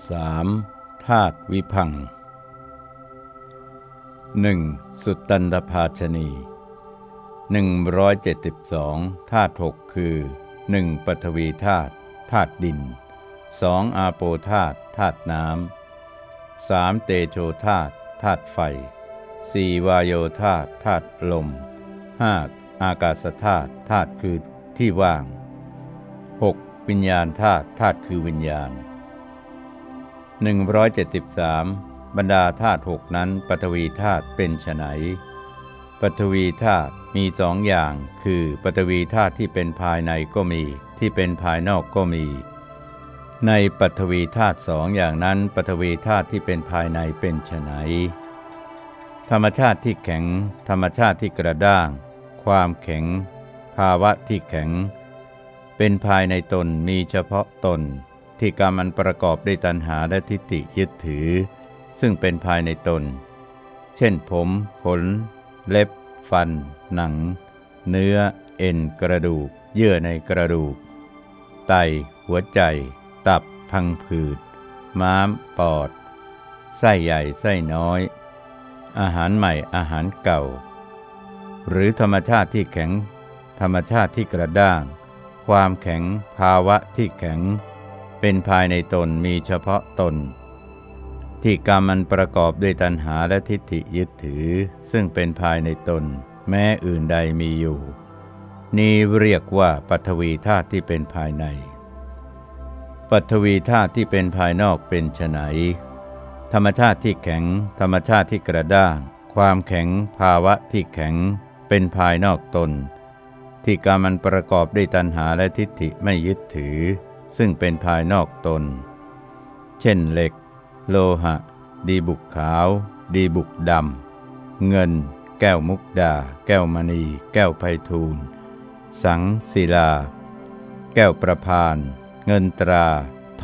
3. ธาตุวิพังหนึ่งสุตตันตภาชนี 172ธาตุหกคือ 1. ปฐวีธาตุธาตุดิน 2. อาโปธาตุธาตุน้ำ 3. เตโชธาตุธาตุไฟ 4. วายโยธาตุธาตุลม 5. อากาศธาตุธาตุคือที่ว่าง 6. วิญญาณธาตุธาตุคือวิญญาณ 173 บรรดาธาตุหกนั้นปฐวีธาตุเป็นไฉนปฐวีธาตุมีสองอย่าง คือปฐวีธาตุที่เป็นภายในก็มี ที่เป็นภายนอกก็มี ในปฐวีธาตุสองอย่างนั้นปฐวีธาตุที่เป็นภายในเป็นไฉนธรรมชาติที่แข็ง ธรรมชาติที่กระด้าง ความแข็ง ภาวะที่แข็ง เป็นภายในตนมีเฉพาะตน ที่กรรมมันประกอบด้วยตัณหาและทิฏฐิยึดถือ ซึ่งเป็นภายในตน เช่นผม ขน เล็บ ฟัน หนัง เนื้อ เอ็นกระดูก เยื่อในกระดูก ไต หัวใจ ตับ พังผืด ม้าม ปอด ไส้ใหญ่ ไส้น้อย อาหารใหม่อาหารเก่า หรือธรรมชาติที่แข็ง ธรรมชาติที่กระด้าง ความแข็งภาวะที่แข็ง เป็นภายในตนมีเฉพาะตน ที่กรรมมันประกอบด้วยตัณหาและทิฏฐิยึดถือ ซึ่งเป็นภายในตน แม้อื่นใดมีอยู่ นี้เรียกว่าปัทวีธาตุที่เป็นภายใน ปัทวีธาตุที่เป็นภายนอกเป็นไฉนธรรมชาติที่แข็ง ธรรมชาติที่กระด้าง ความแข็งภาวะที่แข็ง เป็นภายนอกตน ที่กรรมมันประกอบด้วยตัณหาและทิฏฐิไม่ยึดถือ ซึ่งเป็นภายนอกตน เช่นเหล็ก โลหะ ดีบุกขาว ดีบุกดำ เงิน แก้วมุกดา แก้วมณี แก้วไพทูลสังศิลา แก้วประพาน เงินตรา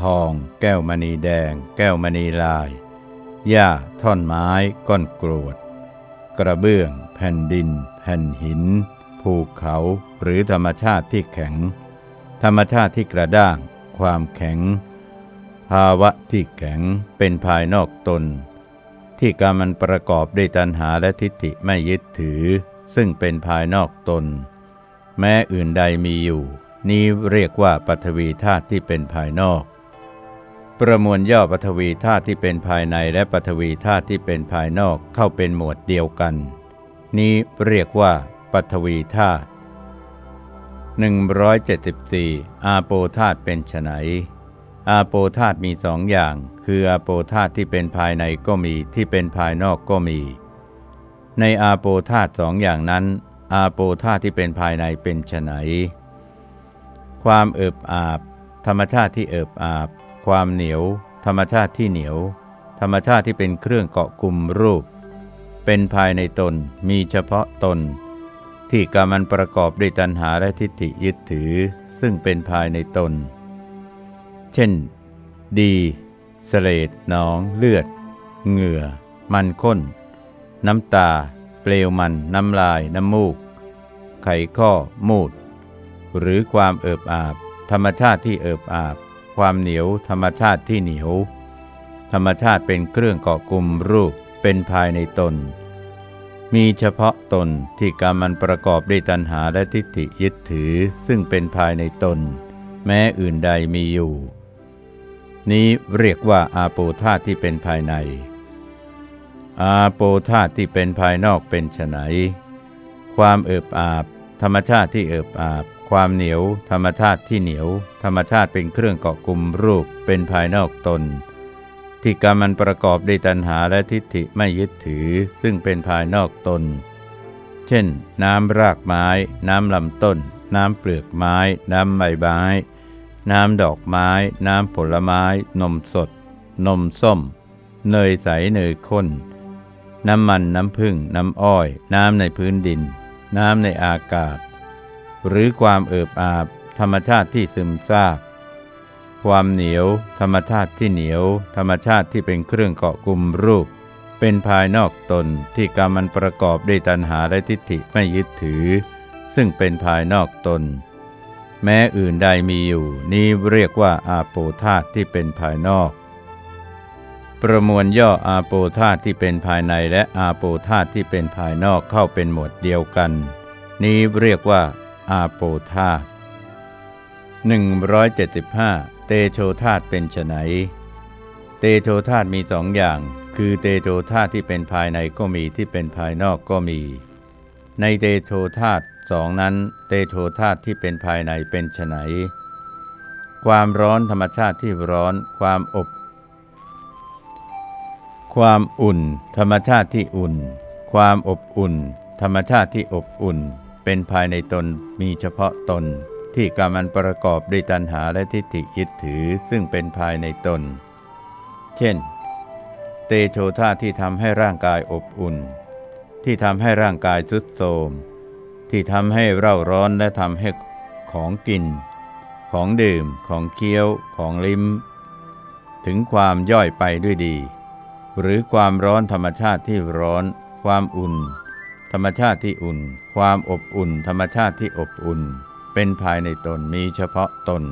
ทอง แก้วมณีแดง แก้วมณีลายหญ้าท่อนไม้ก้อนกรวด กระเบื้อง แผ่นดิน แผ่นหิน ภูเขาหรือธรรมชาติที่แข็ง ธรรมชาติที่กระด้าง ความแข็ง ภาวะที่แข็งเป็นภายนอกตน ที่การมันประกอบด้วยตัณหาและทิฏฐิไม่ยึดถือ ซึ่งเป็นภายนอกตน แม้อื่นใดมีอยู่ นี้เรียกว่าปฐวีธาตุที่เป็นภายนอก ประมวลย่อปฐวีธาตุที่เป็นภายในและปฐวีธาตุที่เป็นภายนอกเข้าเป็นหมวดเดียวกัน นี้เรียกว่าปฐวีธาตุ 174 อาโปธาตเป็นไฉนอาโปธาตมีสองอย่าง คืออาโปธาตที่เป็นภายในก็มีที่เป็นภายนอกก็มี ในอาโปธาตสองอย่างนั้น อาโปธาตที่เป็นภายในเป็นไฉนความเอิบอาบ ธรรมชาติที่เอิบอาบ ความเหนียว ธรรมชาติที่เหนียว ธรรมชาติที่เป็นเครื่องเกาะกลุ่มรูป เป็นภายในตนมีเฉพาะตน ที่กรรมันประกอบด้วยตัณหาและทิฏฐิยึดถือซึ่งเป็นภายในตน เช่น ดีสเลดหนอง เลือด เหงื่อ มันข้น น้ำตา เปลวมัน น้ำลาย น้ำมูก ไขข้อ มูด หรือความเอิบอาบ ธรรมชาติที่เอิบอาบ ความเหนียว ธรรมชาติที่เหนียว ธรรมชาติเป็นเครื่องเกาะกลุ่มรูปเป็นภายในตน มีเฉพาะตนที่กรรมมันประกอบด้วยตัณหาและทิฏฐิยึดถือซึ่งเป็นภายในตน แม้อื่นใดมีอยู่ นี้เรียกว่าอาโปธาที่เป็นภายใน อาโปธาที่เป็นภายนอกเป็นไนความเอิบอาบ ธรรมชาติที่เอิบอาบ ความเหนียว ธรรมชาติที่เหนียว ธรรมชาติเป็นเครื่องเกาะกลุ่มรูปเป็นภายนอกตน ที่กรรมมันประกอบด้วยตัณหาและทิฏฐิไม่ยึดถือซึ่งเป็นภายนอกตน เช่น น้ำรากไม้ น้ำลำต้น น้ำเปลือกไม้ น้ำใบไม้น้ำดอกไม้ น้ำผลไม้ นมสด นมส้ม เนยใสเนยข้น น้ำมันน้ำผึ้งน้ำอ้อย น้ำในพื้นดิน น้ำในอากาศ หรือความเอิบอาบ ธรรมชาติที่ซึมซาบ ความเหนียว ธรรมชาติที่เหนียว ธรรมชาติที่เป็นเครื่องเกาะกลุ่มรูป เป็นภายนอกตนที่กรรมันประกอบด้วยตัณหาและทิฏฐิไม่ยึดถือ ซึ่งเป็นภายนอกตน แม้อื่นใดมีอยู่ นี้เรียกว่าอาโปธาตที่เป็นภายนอก ประมวลย่ออาโปธาตที่เป็นภายในและอาโปธาตที่เป็นภายนอกเข้าเป็นหมวดเดียวกัน นี้เรียกว่าอาโปธาต175 เตโชธาตเป็นไนเตโชธาตมีสองอย่าง คือเตโชธาตที่เป็นภายในก็มีที่เป็นภายนอกก็มี ในเตโชธาตสองนั้น เตโชธาตที่เป็นภายในเป็นไนความร้อนธรรมชาติที่ร้อน ความอบ ความอุ่น ธรรมชาติที่อุ่น ความอบอุ่น ธรรมชาติที่อบอุ่น เป็นภายในตนมีเฉพาะตน ที่กรรมันประกอบด้วยตัณหาและทิฏฐิยึดถือซึ่งเป็นภายในตน เช่น เตโชธาที่ทำให้ร่างกายอบอุ่น ที่ทำให้ร่างกายสุดโทมที่ทำให้เร่าร้อนและทำให้ของกิน ของดื่ม ของเคี้ยว ของลิ้ม ถึงความย่อยไปด้วยดี หรือความร้อนธรรมชาติที่ร้อน ความอุ่น ธรรมชาติที่อุ่น ความอบอุ่น ธรรมชาติที่อบอุ่น เป็นภายในตนมีเฉพาะตน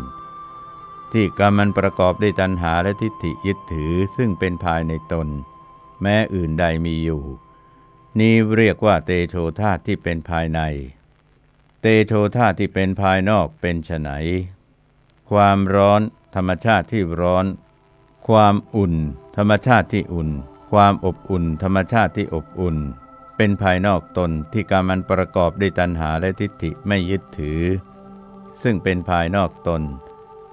ที่กรรมันประกอบด้วยตัณหาและทิฏฐิยึดถือซึ่งเป็นภายในตน แม้อื่นใดมีอยู่ นี้เรียกว่าเตโชธาตที่เป็นภายใน เตโชธาตที่เป็นภายนอกเป็นไฉนความร้อนธรรมชาติที่ร้อน ความอุ่น ธรรมชาติที่อุ่น ความอบอุ่น ธรรมชาติที่อบอุ่น เป็นภายนอกตนที่การมันประกอบด้วยตัณหาและทิฏฐิไม่ยึดถือ ซึ่งเป็นภายนอกตน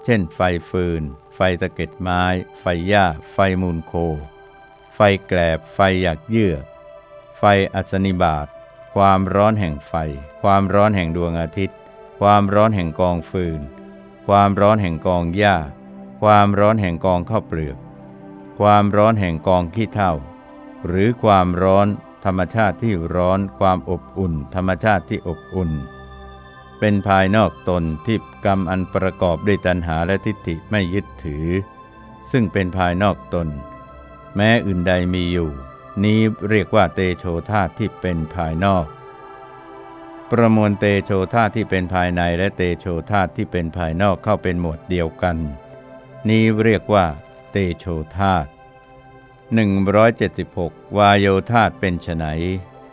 เช่น ไฟฟืน ไฟตะเก็ดไม้ ไฟหญ้า ไฟมูลโค ไฟแกลบ ไฟหยักเยื่อ ไฟอัศนิบาต ความร้อนแห่งไฟ ความร้อนแห่งดวงอาทิตย์ ความร้อนแห่งกองฟืน ความร้อนแห่งกองหญ้า ความร้อนแห่งกองข้าวเปลือก ความร้อนแห่งกองขี้เถ้า หรือความร้อน ธรรมชาติที่ร้อนความอบอุ่น ธรรมชาติที่อบอุ่น เป็นภายนอกตนที่กรรมอันประกอบด้วยตัณหาและทิฏฐิไม่ยึดถือ ซึ่งเป็นภายนอกตน แม้อื่นใดมีอยู่ นี้เรียกว่าเตโชธาที่เป็นภายนอก ประมวลเตโชธาที่เป็นภายในและเตโชธาที่เป็นภายนอกเข้าเป็นหมวดเดียวกัน นี้เรียกว่า เตโชธาต 176 วายโยธาตเป็นไฉน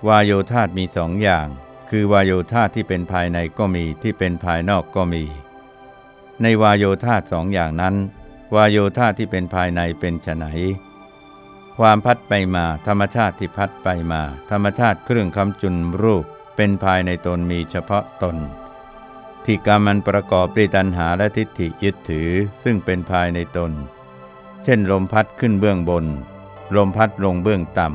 วายโยธาตมีสองอย่าง คือวายโยธาที่เป็นภายในก็มีที่เป็นภายนอกก็มี ในวายโยธาสองอย่างนั้น วายโยธาที่เป็นภายในเป็นไฉนความพัดไปมาธรรมชาติที่พัดไปมา ธรรมชาติเครื่องคำจุนรูปเป็นภายในตนมีเฉพาะตนที่กรรมมันประกอบด้วยตัณหาและทิฏฐิยึดถือซึ่งเป็นภายในตน เช่นลมพัดขึ้นเบื้องบน ลมพัดลงเบื้องต่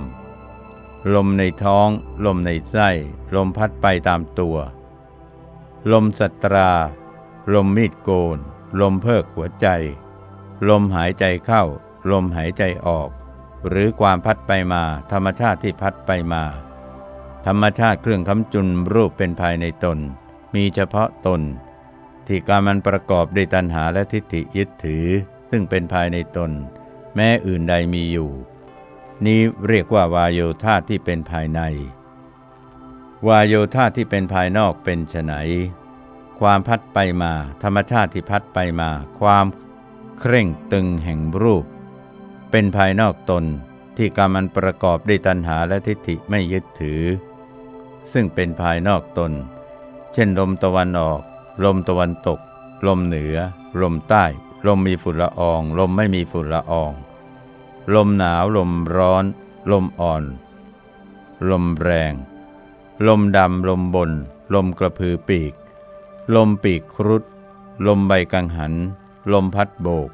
ำ ลมในท้อง ลมในไส้ ลมพัดไปตามตัว ลมสัตรา ลมมีดโกน ลมเพิกหัวใจ ลมหายใจเข้า ลมหายใจออก หรือความพัดไปมา ธรรมชาติที่พัดไปมา ธรรมชาติเครื่องคำจุนรูปเป็นภายในตน มีเฉพาะตน ที่การมันประกอบด้วยตัณหาและทิฏฐิยึดถือ ซึ่งเป็นภายในตน แม้อื่นใดมีอยู่ นี้เรียกว่าวายโยธาที่เป็นภายใน วายโยธาที่เป็นภายนอกเป็นไฉนความพัดไปมา ธรรมชาติที่พัดไปมา ความเคร่งตึงแห่งรูป เป็นภายนอกตนที่กรรมันประกอบด้วยตัณหาและทิฏฐิไม่ยึดถือ ซึ่งเป็นภายนอกตน เช่นลมตะวันออก ลมตะวันตก ลมเหนือ ลมใต้ ลมมีฝุ่นละออง ลมไม่มีฝุ่นละออง ลมหนาวลมร้อน ลมอ่อน ลมแรง ลมดำลมบน ลมกระพือปีก ลมปีกครุฑลมใบกังหัน ลมพัดโบก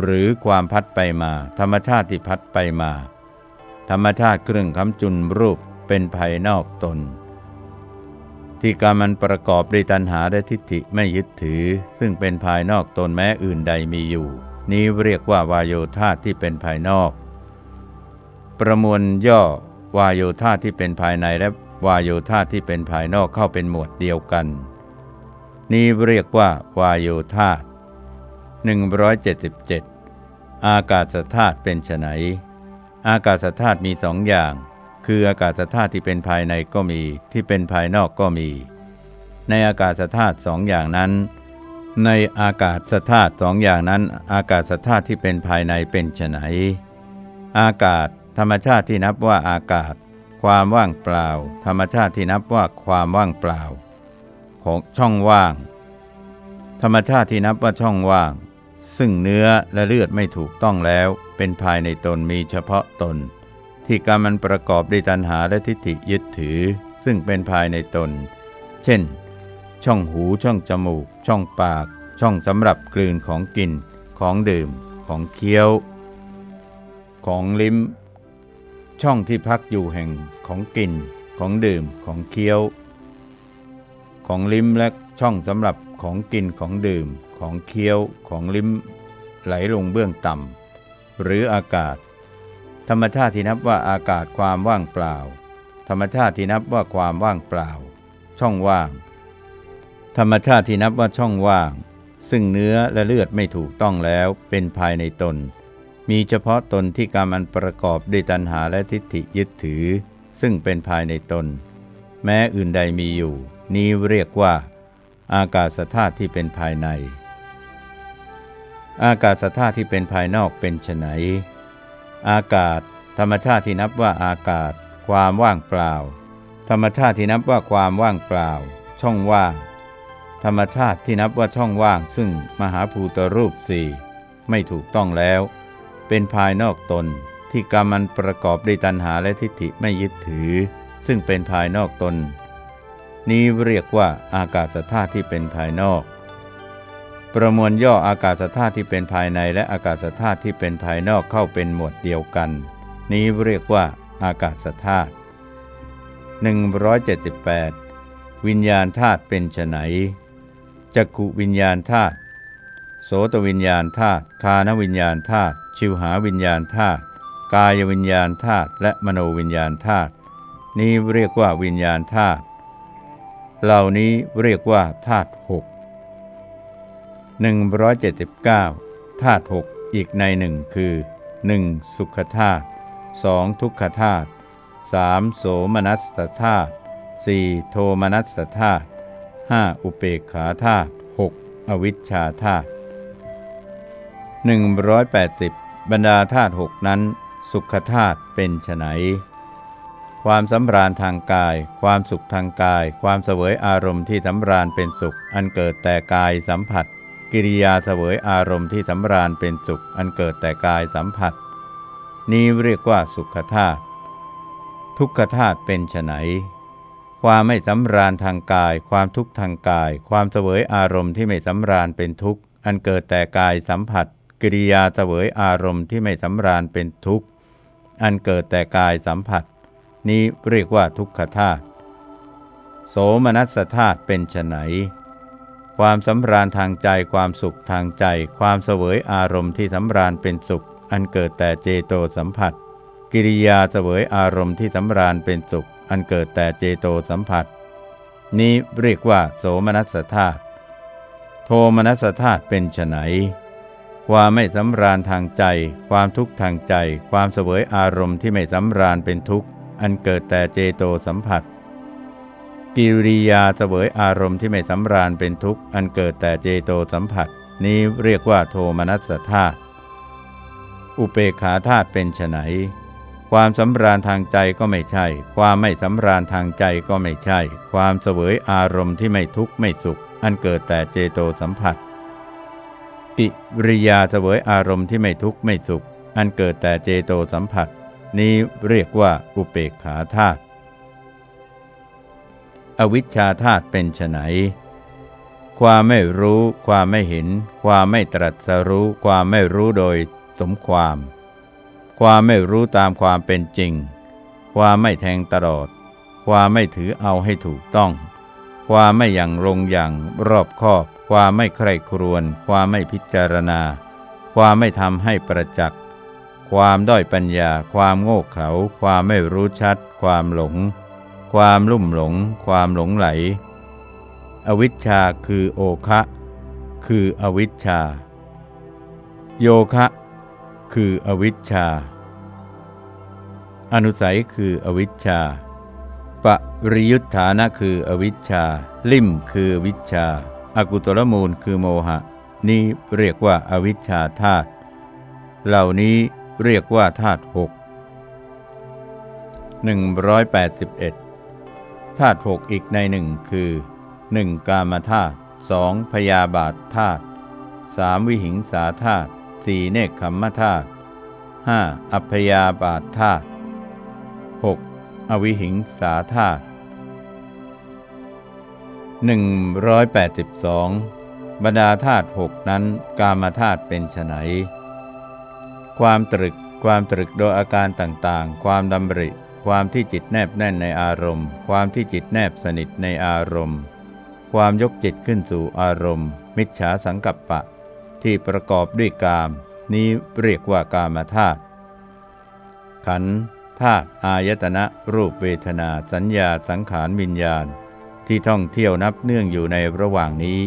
หรือความพัดไปมา ธรรมชาติที่พัดไปมา ธรรมชาติเครื่องคำจุนรูปเป็นภายนอกตน ที่การมันประกอบด้วยตัณหาและทิฏฐิไม่ยึดถือ ซึ่งเป็นภายนอกตนแม้อื่นใดมีอยู่ นี้เรียกว่าวายโยธาที่เป็นภายนอก ประมวลย่อวายโยธาที่เป็นภายในและวายโยธาที่เป็นภายนอกเข้าเป็นหมวดเดียวกัน นี้เรียกว่าวายโยธา177 อากาศธาตุเป็นไนอากาศธาตุมีสองอย่าง คืออากาศธาตุที่เป็นภายในก็มี ที่เป็นภายนอกก็มี ในอากาศธาตุสองอย่างนั้น ในอากาศสธาตุสองอย่างนั้น อากาศสธาตุที่เป็นภายในเป็นไฉนอากาศ ธรรมชาติที่นับว่าอากาศ ความว่างเปล่า ธรรมชาติที่นับว่าความว่างเปล่า ของช่องว่าง ธรรมชาติที่นับว่าช่องว่าง ซึ่งเนื้อและเลือดไม่ถูกต้องแล้ว เป็นภายในตนมีเฉพาะตน ที่การมันประกอบด้วยตัณหาและทิฏฐิยึดถือ ซึ่งเป็นภายในตน เช่น ช่องหูช่องจมูก ช่องปาก ช่องสำหรับกลืนของกิน ของดื่ม ของเคี้ยว ของลิ้ม ช่องที่พักอยู่แห่งของกิน ของดื่ม ของเคี้ยว ของลิ้มและช่องสำหรับของกินของดื่ม ของเคี้ยว ของลิ้ม ไหลลงเบื้องต่ำหรืออากาศ ธรรมชาติที่นับว่าอากาศความว่างเปล่า ธรรมชาติที่นับว่าความว่างเปล่า ช่องว่าง ธรรมชาติที่นับว่าช่องว่าง ซึ่งเนื้อและเลือดไม่ถูกต้องแล้วเป็นภายในตน มีเฉพาะตนที่การมันประกอบด้วยตัณหาและทิฏฐิยึดถือ ซึ่งเป็นภายในตน แม้อื่นใดมีอยู่ นี้เรียกว่า อากาศธาตุที่เป็นภายใน อากาศธาตุที่เป็นภายนอกเป็นไฉนอากาศ ธรรมชาติที่นับว่าอากาศ ความว่างเปล่า ธรรมชาติที่นับว่าความว่างเปล่า ช่องว่าง ธรรมชาติที่นับว่าช่องว่างซึ่งมหาภูตรูปสี่ไม่ถูกต้องแล้ว เป็นภายนอกตนที่กรรมันประกอบด้วยตัณหาและทิฏฐิไม่ยึดถือ ซึ่งเป็นภายนอกตน นี้เรียกว่าอากาศธาตุที่เป็นภายนอก ประมวลย่ออากาศธาตุที่เป็นภายในและอากาศธาตุที่เป็นภายนอกเข้าเป็นหมวดเดียวกัน นี้เรียกว่าอากาศธาตุ178 วิญญาณธาตุเป็นไฉน จักขุวิญญาณธาตุโสตวิญญาณธาตุคานวิญญาณธาตุชิวหาวิญญาณธาตุกายวิญญาณธาตุและมโนวิญญาณธาตุนี้เรียกว่าวิญญาณธาตุเหล่านี้เรียกว่าธาตุหกหนึ่งร้อยเจ็ดสิบเก้าธาตุหกอีกในหนึ่งคือ 1. สุขธาตุสองทุกขธาตุสามโสมนัสธาตุสี่โทมนัสธาตุ 5. อุเปกขาธาตุ 6. อวิชชาธาตุ180 บรรดาธาตุหกนั้น สุขธาตุเป็นไนความสำราญทางกาย ความสุขทางกาย ความเสวยอารมณ์ที่สำราญเป็นสุข อันเกิดแต่กายสัมผัส กิริยาเสวยอารมณ์ที่สำราญเป็นสุข อันเกิดแต่กายสัมผัส นี้เรียกว่าสุขธาตุทุกขธาตุเป็นไฉน ความไม่สำราญทางกาย ความทุกข์ทางกาย ความเสวยอารมณ์ที่ไม่สำราญเป็นทุกข์ อันเกิดแต่กายสัมผัส กิริยาเสวยอารมณ์ที่ไม่สำราญเป็นทุกข์ อันเกิดแต่กายสัมผัส นี้เรียกว่าทุกขธาตุ โสมนัสธาตุเป็นไนความสำราญทางใจ ความสุขทางใจ ความเสวยอารมณ์ที่สำราญเป็นสุข อันเกิดแต่เจโตสัมผัส กิริยาเสวยอารมณ์ที่สำราญเป็นสุข อันเกิดแต่เจโตสัมผัส นี้เรียกว่าโสมนัสธาตุโทมนัสธาตุเป็นไฉนความไม่สำราญทางใจ ความทุกข์ทางใจ ความเสวยอารมณ์ที่ไม่สำราญเป็นทุกข์ อันเกิดแต่เจโตสัมผัส กิริยาเสวยอารมณ์ที่ไม่สำราญเป็นทุกข์ อันเกิดแต่เจโตสัมผัส นี้เรียกว่าโทมนัสธาตุอุเปขาธาตุเป็นไฉน ความสำราญทางใจก็ไม่ใช่ ความไม่สำราญทางใจก็ไม่ใช่ ความเสวยอารมณ์ที่ไม่ทุกข์ไม่สุข อันเกิดแต่เจโตสัมผัส ปิริยาเสวยอารมณ์ที่ไม่ทุกข์ไม่สุข อันเกิดแต่เจโตสัมผัส นี้เรียกว่าอุเปกขาธาตุอวิชชาธาตุเป็นไนความไม่รู้ ความไม่เห็น ความไม่ตรัสรู้ ความไม่รู้โดยสมความ ความไม่รู้ตามความเป็นจริง ความไม่แทงตลอด ความไม่ถือเอาให้ถูกต้อง ความไม่อย่างลงอย่างรอบคอบ ความไม่ใคร่ครวญความไม่พิจารณา ความไม่ทำให้ประจักษ์ ความด้อยปัญญา ความโง่เขลา ความไม่รู้ชัด ความหลง ความลุ่มหลง ความหลงไหล อวิชชาคือโอคะ คืออวิชชา โยคะ คืออวิชชา อนุสัยคืออวิชชา ปริยุทธานะคืออวิชชา ลิมคือวิชชาอากุตลมูลคือโมหะ นี้เรียกว่าอาวิชชาธาตุ เหล่านี้เรียกว่าธาตุหก181ธาตุหกอีกในหนึ่งคือ 1. กามธาตุสองพยาบาทธาตุสามวิหิงสาธาตุ สี่เนคขมมธาตุห้าอัพยาบาทธาตุหกอวิหิงสาธาตุ182บรรดาธาตุหกนั้นกามธาตุเป็นไนความตรึกความตรึกโดยอาการต่างๆ ความดำริ ความที่จิตแนบแน่นในอารมณ์ ความที่จิตแนบสนิทในอารมณ์ ความยกจิตขึ้นสู่อารมณ์ มิจฉาสังกัปปะ ที่ประกอบด้วยกาม นี้เรียกว่ากามธาตุขันธาตุอายตนะรูปเวทนาสัญญาสังขารวิญญาณ ที่ท่องเที่ยวนับเนื่องอยู่ในระหว่างนี้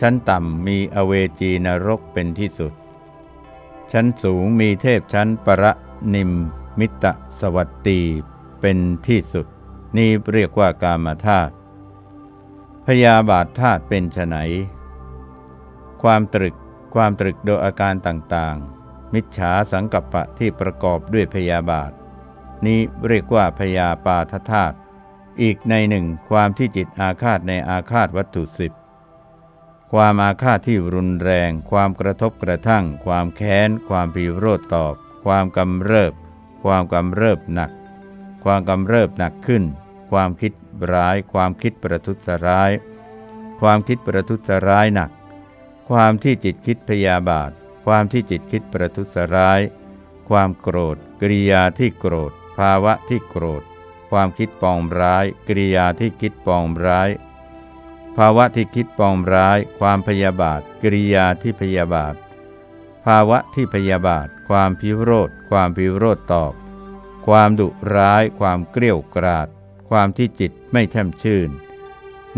ชั้นต่ำมีอเวจีนรกเป็นที่สุด ชั้นสูงมีเทพชั้นประนิมมิตรสวัตตีเป็นที่สุด นี่เรียกว่ากามธาตุพยาบาทธาตุเป็นไน ความตรึก ความตรึกโดยอาการต่างๆ มิจฉาสังกัปปะที่ประกอบด้วยพยาบาท นี้เรียกว่าพยาปาทธาตุอีกในหนึ่งความที่จิตอาฆาตในอาฆาตวัตถุสิบความอาฆาตที่รุนแรง ความกระทบกระทั่ง ความแค้น ความปีโรธตอบ ความกำเริบ ความกำเริบหนัก ความกำเริบหนักขึ้น ความคิดร้าย ความคิดประทุษร้าย ความคิดประทุษร้ายหนัก ความที่จิตคิดพยาบาท ความที่จิตคิดประทุษร้าย ความโกรธ กริยาที่โกรธ ภาวะที่โกรธ ความคิดปองร้าย กริยาที่คิดปองร้าย ภาวะที่คิดปองร้าย ความพยาบาท กริยาที่พยาบาท ภาวะที่พยาบาท ความพิโรธ ความพิโรธตอบ ความดุร้าย ความเกลี้ยวกราด ความที่จิตไม่แช่มชื่น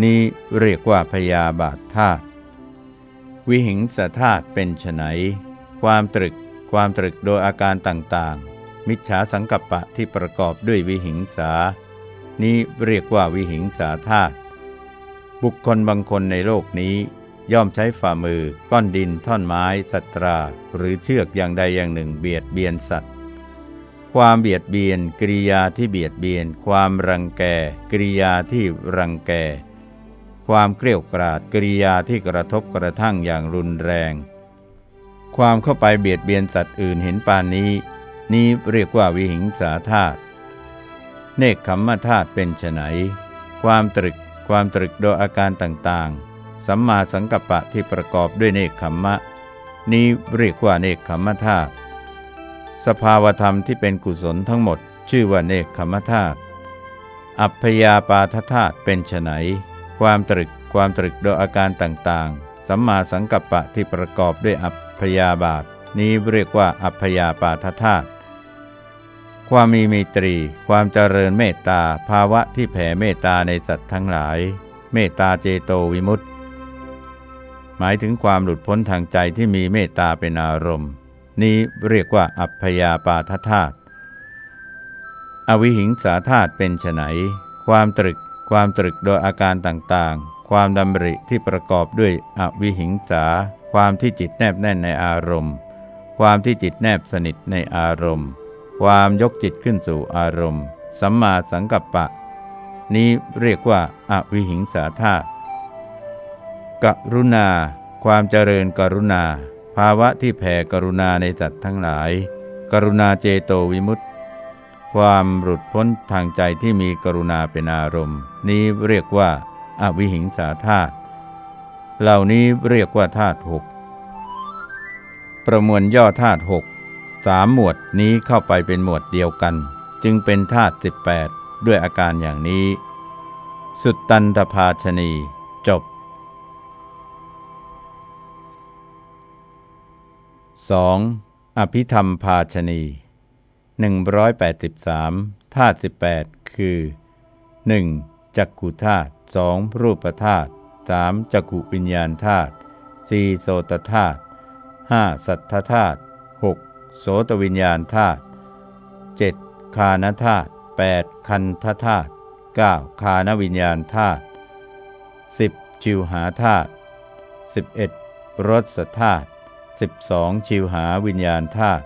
นี้เรียกว่าพยาบาทธาตุ วิหิงสธาตุเป็นไฉนความตรึก ความตรึกโดยอาการต่างๆ มิจฉาสังกัปปะที่ประกอบด้วยวิหิงสา นี้เรียกว่าวิหิงสาธาตุบุคคลบางคนในโลกนี้ย่อมใช้ฝ่ามือ ก้อนดิน ท่อนไม้ สัตรา หรือเชือกอย่างใดอย่างหนึ่งเบียดเบียนสัตว์ ความเบียดเบียน กริยาที่เบียดเบียน ความรังแก กริยาที่รังแก ความเกลียวกราดกริยาที่กระทบกระทั่งอย่างรุนแรง ความเข้าไปเบียดเบียนสัตว์อื่นเห็นปานนี้ นี้เรียกว่าวิหิงสาธาตุเนคขมมธาตุเป็นไนความตรึกความตรึกโดยอาการต่างๆ สัมมาสังกัปปะที่ประกอบด้วยเนคขมมะ นี้เรียกว่าเนคขมมธาตุสภาวธรรมที่เป็นกุศลทั้งหมด ชื่อว่าเนคขมธาตุอัพยาปาทธาตุเป็นไน ความตรึกความตรึกโดยอาการต่างๆ สัมมาสังกัปปะที่ประกอบด้วยอัพยาบาท นี้เรียกว่าอัพยาปาทธาตุความมีมีตรี ความเจริญเมตตา ภาวะที่แผ่เมตตาในสัตว์ทั้งหลาย เมตตาเจโตวิมุตติ หมายถึงความหลุดพ้นทางใจที่มีเมตตาเป็นอารมณ์ นี้เรียกว่าอัพยาปาทธาตุอวิหิงสาธาตุเป็นไนความตรึก ความตรึกโดยอาการต่างๆ ความดำริที่ประกอบด้วยอวิหิงสา ความที่จิตแนบแน่นในอารมณ์ ความที่จิตแนบสนิทในอารมณ์ ความยกจิตขึ้นสู่อารมณ์ สัมมาสังกัปปะ นี้เรียกว่าอาวิหิงสาธาตุกรุณา ความเจริญกรุณา ภาวะที่แผ่กรุณาในสัตว์ทั้งหลาย กรุณาเจโตวิมุตติ ความหลุดพ้นทางใจที่มีกรุณาเป็นอารมณ์ นี้เรียกว่าอาวิหิงสาธาตุเหล่านี้เรียกว่าธาตุหกประมวลย่อธาตุหกสามหมวดนี้เข้าไปเป็นหมวดเดียวกัน จึงเป็นธาตุสิบแปดด้วยอาการอย่างนี้ สุดตันตภาชนี จบ 2. อภิธรรมภาชนี 183ธาตุ18 คือ 1. จักขุธาตุ 2. รูปธาตุ 3. จักขุวิญญาณธาตุ 4. โสตธาตุ 5. สัทธธาตุ 6. โสตวิญญาณธาตุเจ็ดคานธาตุแปดคันธธาตุเก้าคานวิญญาณธาตุสิบชิวหาธาตุสิบเอ็ดรสธาตุสิบสองชิวหาวิญญาณธาตุ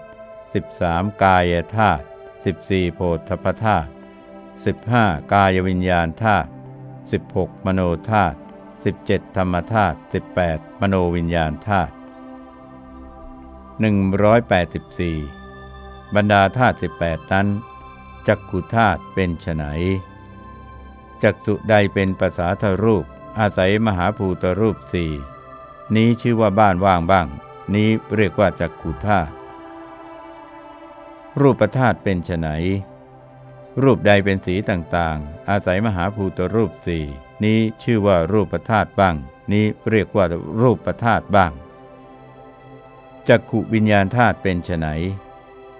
13 กายธาตุ14 โพธพธาตุ15 กายวิญญาณธาตุ16 มโนธาตุ17 ธรรมธาตุ18 มโนวิญญาณธาตุ184 บรรดาธาตุ18 นั้น จักขุธาตุเป็นไฉนจักสุใดเป็นภาษาทรูป อาศัยมหาภูตรูปสี่นี้ชื่อว่าบ้านว่างบ้าง นี้เรียกว่าจักขุธาตุ รูปธาตุเป็นไฉนรูปใดเป็นสีต่างๆ อาศัยมหาภูตรูปสี่นี้ชื่อว่ารูปธาตุบ้าง นี้เรียกว่ารูปธาตุบ้างจักขุวิญญาณธาตุเป็นไฉน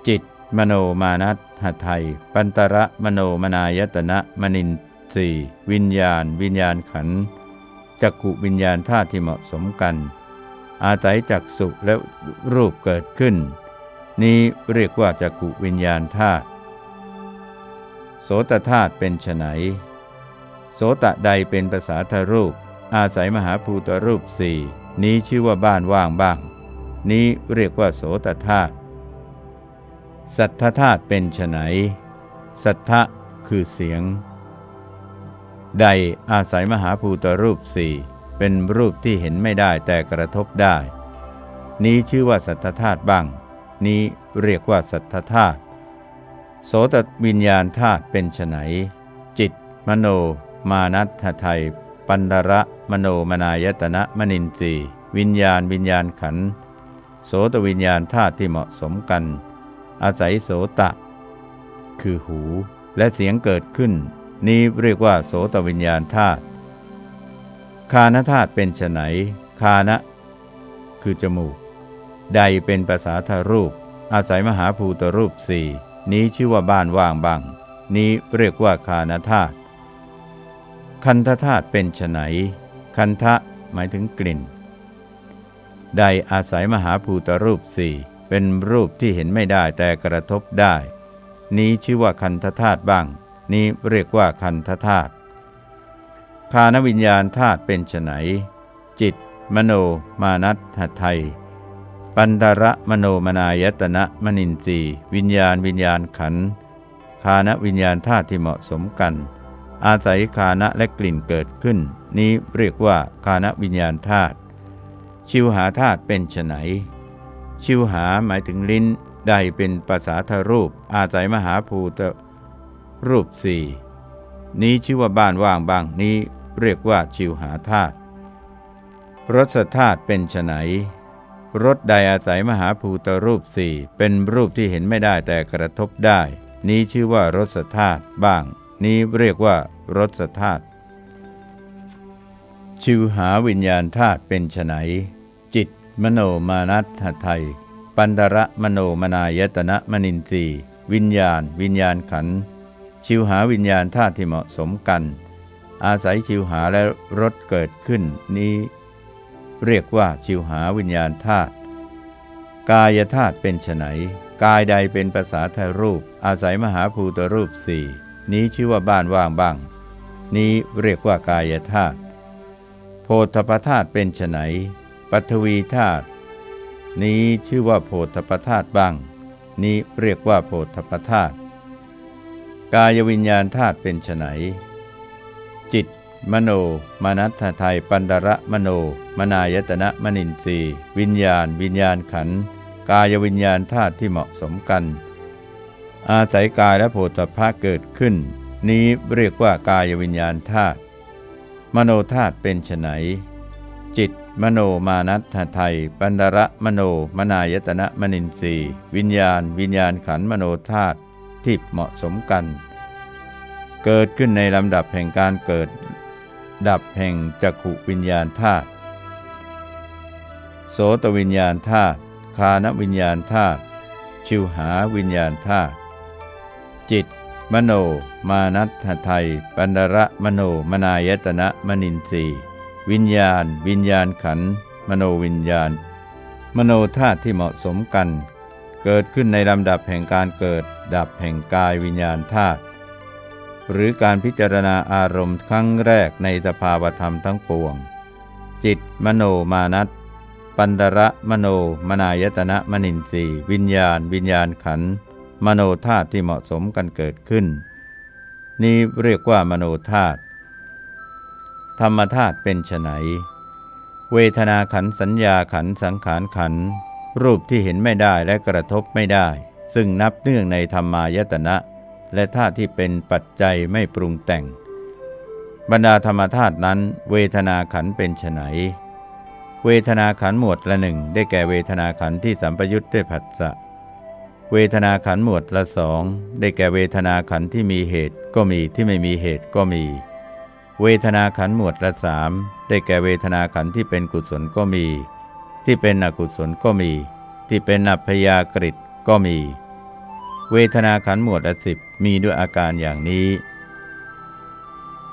จิต มโนมานัตหไทย ปันตระมโนมนายตนะมนินสีวิญญาณ วิญญาณขันจักขุวิญญาณธาตุที่เหมาะสมกัน อาศัยจักสุและรูปเกิดขึ้น นี้เรียกว่าจักขุวิญญาณธาตุโสตธาตุเป็นไฉนโสตะใดเป็นภาษาทรูป อาศัยมหาภูตรูปสี่นี้ชื่อว่าบ้านว่างบ้าง นี้เรียกว่าโสตธาตุสัทธธาตุเป็นไฉนสัทธะคือเสียง ใดอาศัยมหาภูตรูปสี่เป็นรูปที่เห็นไม่ได้แต่กระทบได้ นี้ชื่อว่าสัทธธาตุบ้าง นี้เรียกว่าสัทธธาตุโสตวิญญาณธาตุเป็นไนจิต มโน มานัตไทย ปันดระมโนมนายตนะมนินทรีวิญญาณวิญญาณขันโสตวิญญาณธาตุที่เหมาะสมกัน อาศัยโสตะ คือหูและเสียงเกิดขึ้น นี้เรียกว่าโสตวิญญาณธาตุคานธาตุเป็นไนคานะ คือจมูก ใดเป็นภาษาทารูป อาศัยมหาภูตรูปสี่นี้ชื่อว่าบ้านว่างบ้าง นี้เรียกว่าคานธาตุคันธธาตุเป็นไฉนคันทะหมายถึงกลิ่น ใดอาศัยมหาภูตรูปสี่เป็นรูปที่เห็นไม่ได้แต่กระทบได้ นี้ชื่อว่าคันธธาตุบ้าง นี้เรียกว่าคันธธาตุคานวิญญาณธาตุเป็นไฉนจิต มโน มานัตหไทย ปันดาระมโนมนายตนะมนินทรีวิญญาณวิญญาณขันคานวิญญาณธาตุที่เหมาะสมกัน อาศัยคานะและกลิ่นเกิดขึ้น นี้เรียกว่าคานวิญญาณธาตุชิวหาธาตุเป็นไนชิวหาหมายถึงลิ้นใดเป็นภาษาทรูป อาศัยมหาภูตรูปสี่นี้ชื่อว่าบ้านว่างบางนี้เรียกว่าชิวหาธาตุรสธาตุเป็นไฉน รสใดอาศัยมหาภูตรูปสี่เป็นรูปที่เห็นไม่ได้แต่กระทบได้ นี้ชื่อว่ารสธาตุบ้าง นี้เรียกว่ารสธาตุชิวหาวิญญาณธาตุเป็นไนจิต มโนมานัตหไทย ปันตระมโนมนายตนะมนินทรีวิญญาณ วิญญาณขันชิวหาวิญญาณธาตุที่เหมาะสมกัน อาศัยชิวหาและรสเกิดขึ้นนี้ เรียกว่าชิวหาวิญญาณธาตุกายธาตุเป็นไนกายใดเป็นภาษาไทยรูป อาศัยมหาภูตรูปสี่นี้ชื่อว่าบ้านว่างบ้าง นี้เรียกว่ากายธาตุโพธพธาตุเป็นไนปัทวีธาตุนี้ชื่อว่าโพธพธาตุบ้าง นี้เรียกว่าโพธพธาตุกายวิญญาณธาตุเป็นไน มโน มนัตไทยปันดระมโน มนายตนะมนินทรีวิญญาณ วิญญาณขัน กายวิญญาณธาตุที่เหมาะสมกัน อาศัยกายและโพธพะเกิดขึ้น นี้เรียกว่ากายวิญญาณธาตุมโนธาตุเป็นไนจิต มโนมานัตไทยปันดระมโน มนายตนะมนินทรีวิญญาณ วิญญาณขันมโนธาตุที่เหมาะสมกัน เกิดขึ้นในลำดับแห่งการเกิด ดับแห่งจักขุวิญญาณธาตุโสตวิญญาณธาตุคานวิญญาณธาตุชิวหาวิญญาณธาตุจิต มโน มานัตไทย ปันดระมโนมนายตนะมนินทรีวิญญาณ วิญญาณขัน มโนวิญญาณ มโนธาตุที่เหมาะสมกัน เกิดขึ้นในลำดับแห่งการเกิด ดับแห่งกายวิญญาณธาตุ หรือการพิจารณาอารมณ์ครั้งแรกในสภาวธรรมทั้งปวง จิตมโนมานัตปันดระมโนมนายตนะมนินทรีวิญญาณ วิญญาณขัน มโนธาตุที่เหมาะสมกันเกิดขึ้น นี้เรียกว่ามโนธาตุธรรมธาตุเป็นไฉนเวทนาขันสัญญาขันสังขารขัน รูปที่เห็นไม่ได้และกระทบไม่ได้ ซึ่งนับเนื่องในธรรมายตนะ และธาตุที่เป็นปัจจัยไม่ปรุงแต่ง บรรดาธรรมธาตุนั้น เวทนาขันเป็นไฉนเวทนาขันหมวดละหนึ่งได้แก่เวทนาขันที่สัมปยุทธ์ด้วยผัสสะเวทนาขันหมวดละสองได้แก่เวทนาขันที่มีเหตุก็มีที่ไม่มีเหตุก็มี เวทนาขันหมวดละสามได้แก่เวทนาขันที่เป็นกุศลก็มี ที่เป็นอกุศลก็มี ที่เป็นอัพยากฤิตก็มี เวทนาขันหมวดละสิบมีด้วยอาการอย่างนี้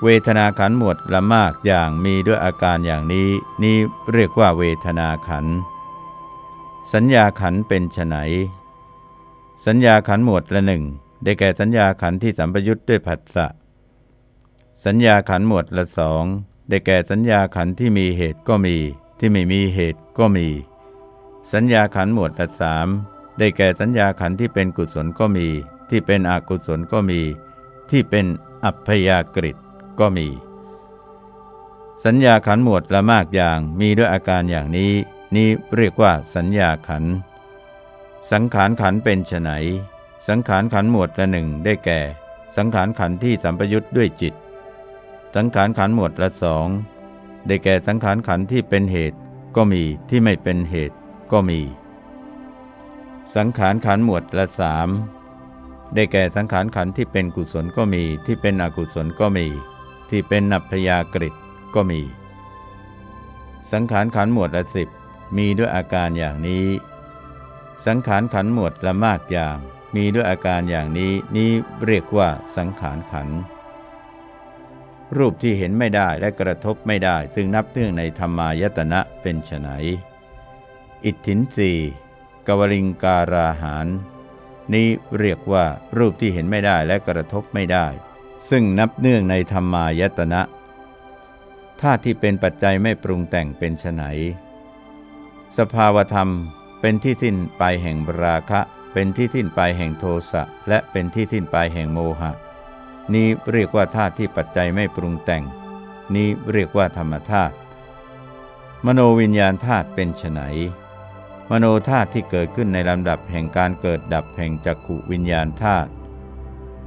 เวทนาขันหมวดละมากอย่างมีด้วยอาการอย่างนี้ นี้เรียกว่าเวทนาขัน สัญญาขันเป็นไนสัญญาขันหมวดละหนึ่งได้แก่สัญญาขันที่สัมปยุทธ์ด้วยผัสสะ สัญญาขันหมวดละสองได้แก่สัญญาขันที่มีเหตุก็มี ที่ไม่มีเหตุก็มี สัญญาขันหมวดละสาม ได้แก่สัญญาขันที่เป็นกุศลก็มี ที่เป็นอกุศลก็มี ที่เป็นอัพยากฤิก็มี สัญญาขันหมวดละมากอย่างมีด้วยอาการอย่างนี้ นี้เรียกว่าสัญญาขัน สังขารขันเป็นไฉนสังขารขันหมวดละหนึ่งได้แก่ สังขารขันที่สัมปยุทธ์ด้วยจิต สังขารขันหมวดละสองได้แก่สังขารขันที่เป็นเหตุก็มีที่ไม่เป็นเหตุก็มี สังขารขันหมวดละสามได้แก่สังขารขันที่เป็นกุศลก็มี ที่เป็นอกุศลก็มี ที่เป็นนัพยากฤิก็มี สังขารขันหมวดละสิบมีด้วยอาการอย่างนี้ สังขารขันหมวดละมากอย่าง มีด้วยอาการอย่างนี้นี้เรียกว่าสังขารขัน รูปที่เห็นไม่ได้และกระทบไม่ได้ ซึ่งนับเนื่องในธรรมายตนะเป็นไฉนอิทธินสี กวลิงการาหาร นี้เรียกว่ารูปที่เห็นไม่ได้และกระทบไม่ได้ ซึ่งนับเนื่องในธรรมายตนะธาตุที่เป็นปัจจัยไม่ปรุงแต่งเป็นไฉนสภาวธรรมเป็นที่สิ้นไปแห่งราคะ เป็นที่สิ้นไปแห่งโทสะและเป็นที่สิ้นไปแห่งโมหะ นี้เรียกว่าธาตุที่ปัจจัยไม่ปรุงแต่ง นี้เรียกว่าธรรมธาตุมโนวิญญาณธาตุเป็นไฉน มโนธาตุที่เกิดขึ้นในลำดับแห่งการเกิดดับแห่งจักขุวิญญาณธาตุ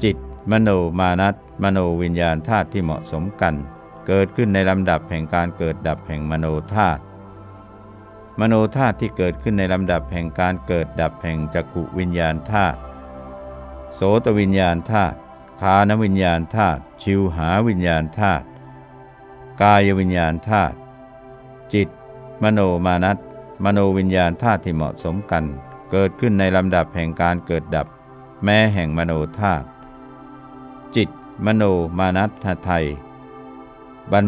จิต มโนมานัตมโนวิญญาณธาตุที่เหมาะสมกัน เกิดขึ้นในลำดับแห่งการเกิดดับแห่งมโนธาตุมโนธาตุที่เกิดขึ้นในลำดับแห่งการเกิดดับแห่งจักขุวิญญาณธาตุโสตวิญญาณธาตุคานวิญญาณธาตุชิวหาวิญญาณธาตุกายวิญญาณธาตุจิต มโนมานัต มโนวิญญาณธาตุที่เหมาะสมกัน เกิดขึ้นในลำดับแห่งการเกิดดับ แม้แห่งมโนธาตุจิต มโนมานัตไทย บัน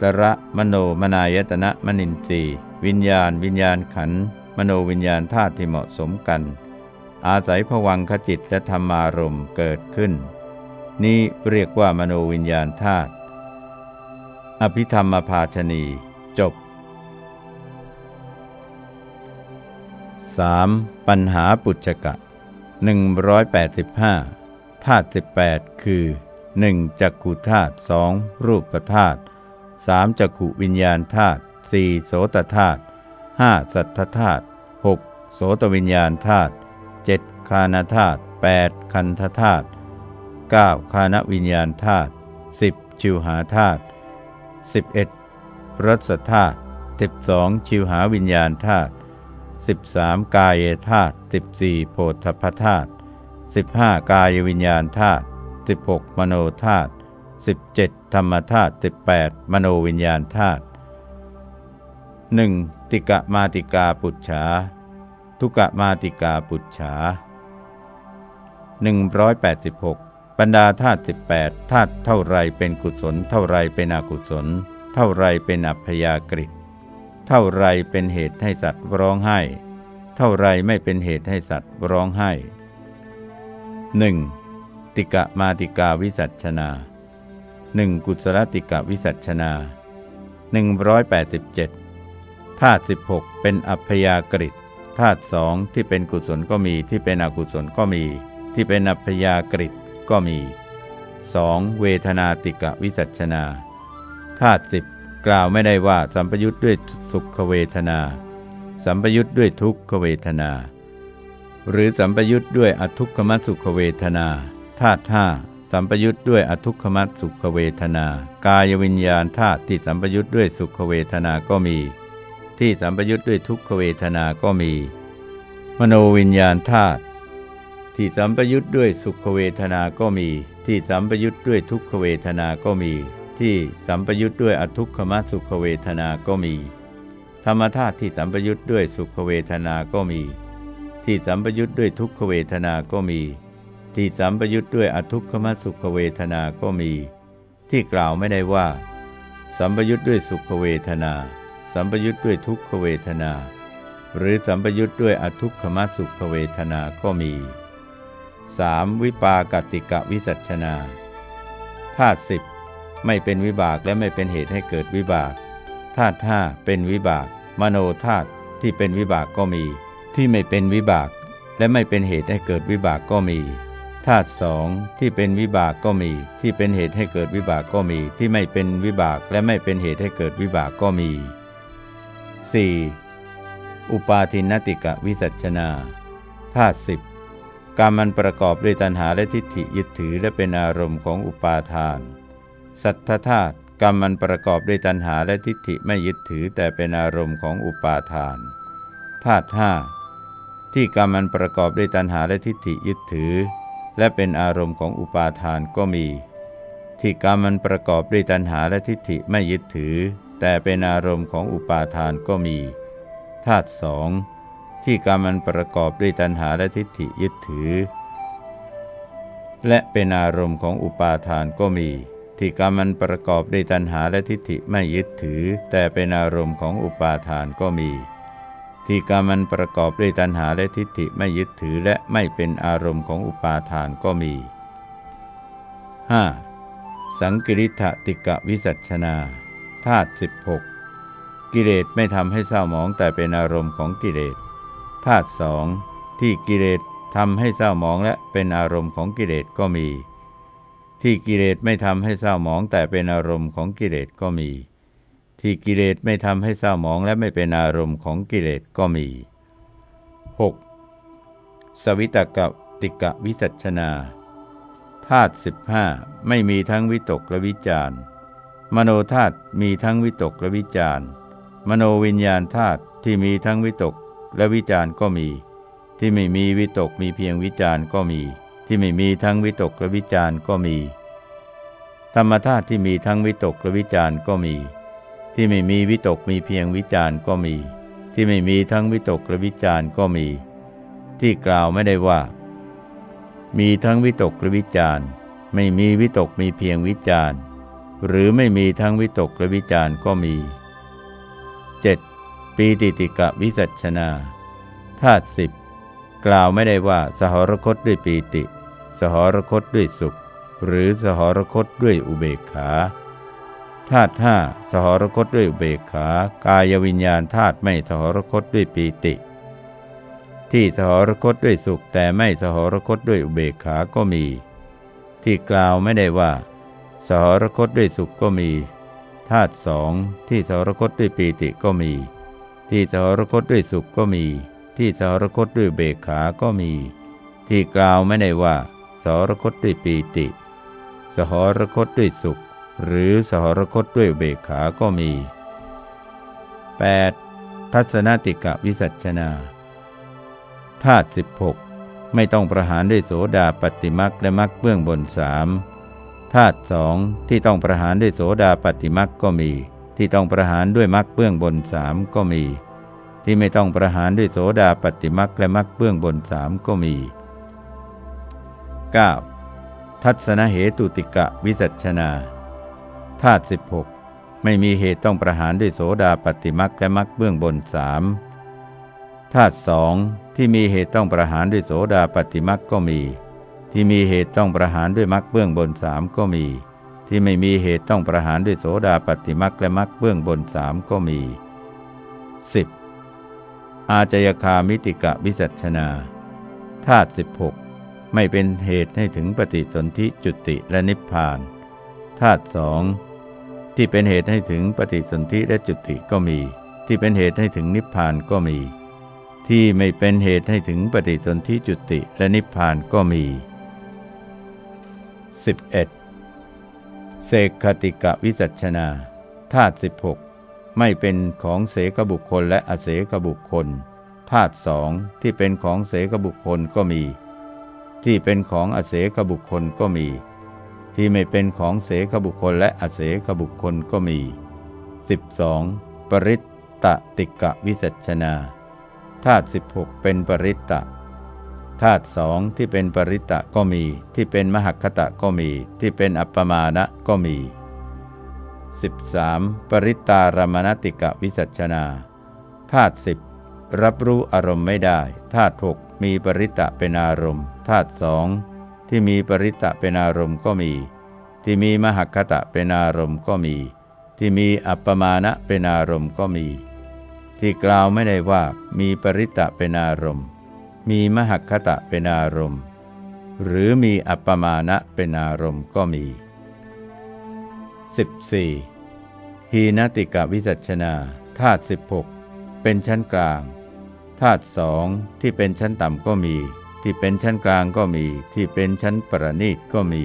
ตระมโนมนายตนะมนินทรีวิญญาณ วิญญาณขัน มโนวิญญาณธาตุที่เหมาะสมกัน อาศัยผวังขจิตและธรรมารมเกิดขึ้น นี้เรียกว่ามโนวิญญาณธาตุอภิธรรมภาชนี 3. ปัญหาปุจจกะ 185ธาตุ18 คือ 1. จักขุธาตุ 2. รูปธาตุ 3. จักขุวิญญาณธาตุสี่โสตธาตุห้าสัทธธาตุหกโสตวิญญาณธาตุเจ็ดคานธาตุแปดคันธธาตุเก้าคานวิญญาณธาตุสิบชิวหาธาตุสิบเอ็ดรสธาตุสิบสองชิวหาวิญญาณธาตุ สิบสามกายธาตุสิบสี่โพธพธาตุสิบห้ากายวิญญาณธาตุสิบหกมโนธาตุสิบเจ็ดธรรมธาตุสิบแปดมโนวิญญาณธาตุหนึ่งติกะมาติกาปุจฉา ทุกะมาติกาปุจฉา186 บรรดาธาตุ18ธาตุเท่าไรเป็นกุศล เท่าไรเป็นอกุศล เท่าไรเป็นอัพยากฤิ เท่าไรเป็นเหตุให้สัตว์ร้องไห้ เท่าไรไม่เป็นเหตุให้สัตว์ร้องไห้ 1. ติกะมาติกาวิสัชนา 1. กุศลติกะวิสัชนา187ธาตุสิบหกเป็นอัพยากฤิตธาตุสองที่เป็นกุศลก็มีที่เป็นอกุศลก็มี ที่เป็นอัพยากฤิตก็มี 2. เวทนาติกะวิสัชนาธาตุสิบ กล่าวไม่ได้ว่าสัมปยุทธ์ด้วยสุขเวทนา สัมปยุทธ์ด้วยทุกขเวทนา หรือสัมปยุทธ์ด้วยอทุกขมสุขเวทนาธาตุห้าสัมปยุทธ์ด้วยอทุกขมสุขเวทนา กายวิญญาณธาตุที่สัมปยุทธ์ด้วยสุขเวทนาก็มี ที่สัมปยุทธ์ด้วยทุกขเวทนาก็มี มโนวิญญาณธาตุที่สัมปยุทธ์ด้วยสุขเวทนาก็มี ที่สัมปยุทธ์ด้วยทุกขเวทนาก็มี ที่สัมปยุทธ์ด้วยอทุกขมสุขเวทนาก็มี ธรรมธาตุที่สัมปยุทธ์ด้วยสุขเวทนาก็มี ที่สัมปยุทธ์ด้วยทุกขเวทนาก็มี ที่สัมปยุทธ์ด้วยอทุกขมสุขเวทนาก็มี ที่กล่าวไม่ได้ว่า สัมปยุทธ์ด้วยสุขเวทนา สัมปยุทธ์ด้วยทุกขเวทนา หรือสัมปยุทธ์ด้วยอทุกขมสุขเวทนาก็มี 3. วิปากติกะวิสัชนาธาตุสิบ ไม่เป็นวิบากและไม่เป็นเหตุให้เกิดวิบากธาตุห้าเป็นวิบาก มโนธาตุที่เป็นวิบากก็มี ที่ไม่เป็นวิบาก และไม่เป็นเหตุให้เกิดวิบากก็มีธาตุสองที่เป็นวิบากก็มี ที่เป็นเหตุให้เกิดวิบากก็มี ที่ไม่เป็นวิบากและไม่เป็นเหตุให้เกิดวิบากก็มี 4. อุปาทินติกะวิสัชนาธาตุสิบกรรมันประกอบด้วยตัณหาและทิฏฐิยึดถือและเป็นอารมณ์ของอุปาทาน สัทธธาตุกรรมมันประกอบด้วยตัณหาและทิฏฐิไม่ยึดถือแต่เป็นอารมณ์ของอุปาทานธาตุห้าที่กรรมมันประกอบด้วยตัณหาและทิฏฐิยึดถือ และเป็นอารมณ์ของอุปาทานก็มี ที่กรรมมันประกอบด้วยตัณหาและทิฏฐิไม่ยึดถือ แต่เป็นอารมณ์ของอุปาทานก็มีธาตุสองที่กรรมมันประกอบด้วยตัณหาและทิฏฐิยึดถือ และเป็นอารมณ์ของอุปาทานก็มี ที่กรรมมันประกอบด้วยตัณหาและทิฏฐิไม่ยึดถือ แต่เป็นอารมณ์ของอุปาทานก็มีที่กรรมมันประกอบด้วยตัณหาและทิฏฐิไม่ยึดถือและไม่เป็นอารมณ์ของอุปาทานก็มี 5. สังกิริธติกะวิสัชนาธาตุ16 กิเลสไม่ทำให้เศร้าหมองแต่เป็นอารมณ์ของกิเลสธาตุสองที่กิเลสทำให้เศร้าหมองและเป็นอารมณ์ของกิเลสก็มี ที่กิเลสไม่ทำให้เศร้าหมองแต่เป็นอารมณ์ของกิเลสก็มี ที่กิเลสไม่ทำให้เศร้าหมองและไม่เป็นอารมณ์ของกิเลสก็มี 6. สวิตกติกะวิสัชนาธาตุสิบห้าไม่มีทั้งวิตกและวิจารมโนธาตุมีทั้งวิตกและวิจารมโนวิญญาณธาตุที่มีทั้งวิตกและวิจารณ์ก็มี ที่ไม่มีวิตกมีเพียงวิจารณ์ก็มี ที่ไม่มีทั้งวิตกและวิจารณ์ก็มี ธรรมธาตุที่มีทั้งวิตกและวิจารณ์ก็มี ที่ไม่มีวิตกมีเพียงวิจารณ์ก็มี ที่ไม่มีทั้งวิตกและวิจารณ์ก็มี ที่กล่าวไม่ได้ว่า มีทั้งวิตกและวิจารณ์ไม่มีวิตกมีเพียงวิจารณ์หรือไม่มีทั้งวิตกและวิจารณ์ก็มี 7. ปีติติกะวิสัชนาธาตุสิบ กล่าวไม่ได้ว่าสหรคตด้วยปีติ สหรคตด้วยสุข หรือสหรคตด้วยอุเบกขาธาตุห้าสหรคตด้วยอุเบกขา กายวิญญาณธาตุไม่สหรคตด้วยปีติ ที่สหรคตด้วยสุขแต่ไม่สหรคตด้วยอุเบกขาก็มี ที่กล่าวไม่ได้ว่า สหรคตด้วยสุขก็มีธาตุสองที่สหรคตด้วยปีติก็มี ที่สหรคตด้วยสุขก็มี ที่สหรคตด้วยเบกขาก็มี ที่กล่าวไม่ได้ว่าสหรคตด้วยปีติ สหรคตด้วยสุข หรือสหรคตด้วยเบกขาก็มี 8. ทัศนติกะวิสัชนาธาตุ16 ไม่ต้องประหารด้วยโสดาปฏิมักและมักเบื้องบนสามธาตุสองที่ต้องประหารด้วยโสดาปฏิมักก็มี ที่ต้องประหารด้วยมรรคเบื้องบนสามก็มี ที่ไม่ต้องประหารด้วยโสดาปฏิมรรคและมรรคเบื้องบนสามก็มี 9. ทัศนเหตุติกะวิสัชนาธาตุสิบหกไม่มีเหตุต้องประหารด้วยโสดาปฏิมรรคและมรรคเบื้องบนสามธาตุสองที่มีเหตุต้องประหารด้วยโสดาปฏิมรรคก็มี ที่มีเหตุต้องประหารด้วยมรรคเบื้องบนสามก็มี ที่ไม่มีเหตุต้องประหารด้วยโสดาปฏิมักและมักเบื้องบนสามก็มี 10. อาจยคามิติกะวิสัชนาธาตุ16ไม่เป็นเหตุให้ถึงปฏิสนธิจุติและนิพพานธาตุสองที่เป็นเหตุให้ถึงปฏิสนธิและจุติก็มี ที่เป็นเหตุให้ถึงนิพพานก็มี ที่ไม่เป็นเหตุให้ถึงปฏิสนธิจุติและนิพพานก็มี 11. เสกคติกะวิสัชนาธาตุ16 ไม่เป็นของเสกบุคคลและอเสกบุคคลธาตุสองที่เป็นของเสกบุคคลก็มี ที่เป็นของอเสกบุคคลก็มี ที่ไม่เป็นของเสขบุคคลและอเสขบุคคลก็มี 12. ปริตตติกะวิสัชนาธาตุ16เป็นปริตตะธาตุสองที่เป็นปริตตะก็มี ที่เป็นมหคตะก็มี ที่เป็นอัปปมาณะก็มี 13. ปริตารมณติกะวิสัชนาธาตุสิบรับรู้อารมณ์ไม่ได้ธาตุหกมีปริตตะเป็นอารมณ์ธาตุสองที่มีปริตะเป็นอารมณ์ก็มี ที่มีมหคตะเป็นอารมณ์ก็มี ที่มีอัปปมาณะเป็นอารมณ์ก็มี ที่กล่าวไม่ได้ว่ามีปริตะเป็นอารมณ์ มีมหคตะเป็นอารมณ์ หรือมีอัปปมาณะเป็นอารมณ์ก็มี 14. หีนติกะวิสัชนาธาตุ16 เป็นชั้นกลางธาตุสองที่เป็นชั้นต่ำก็มี ที่เป็นชั้นกลางก็มี ที่เป็นชั้นประณีตก็มี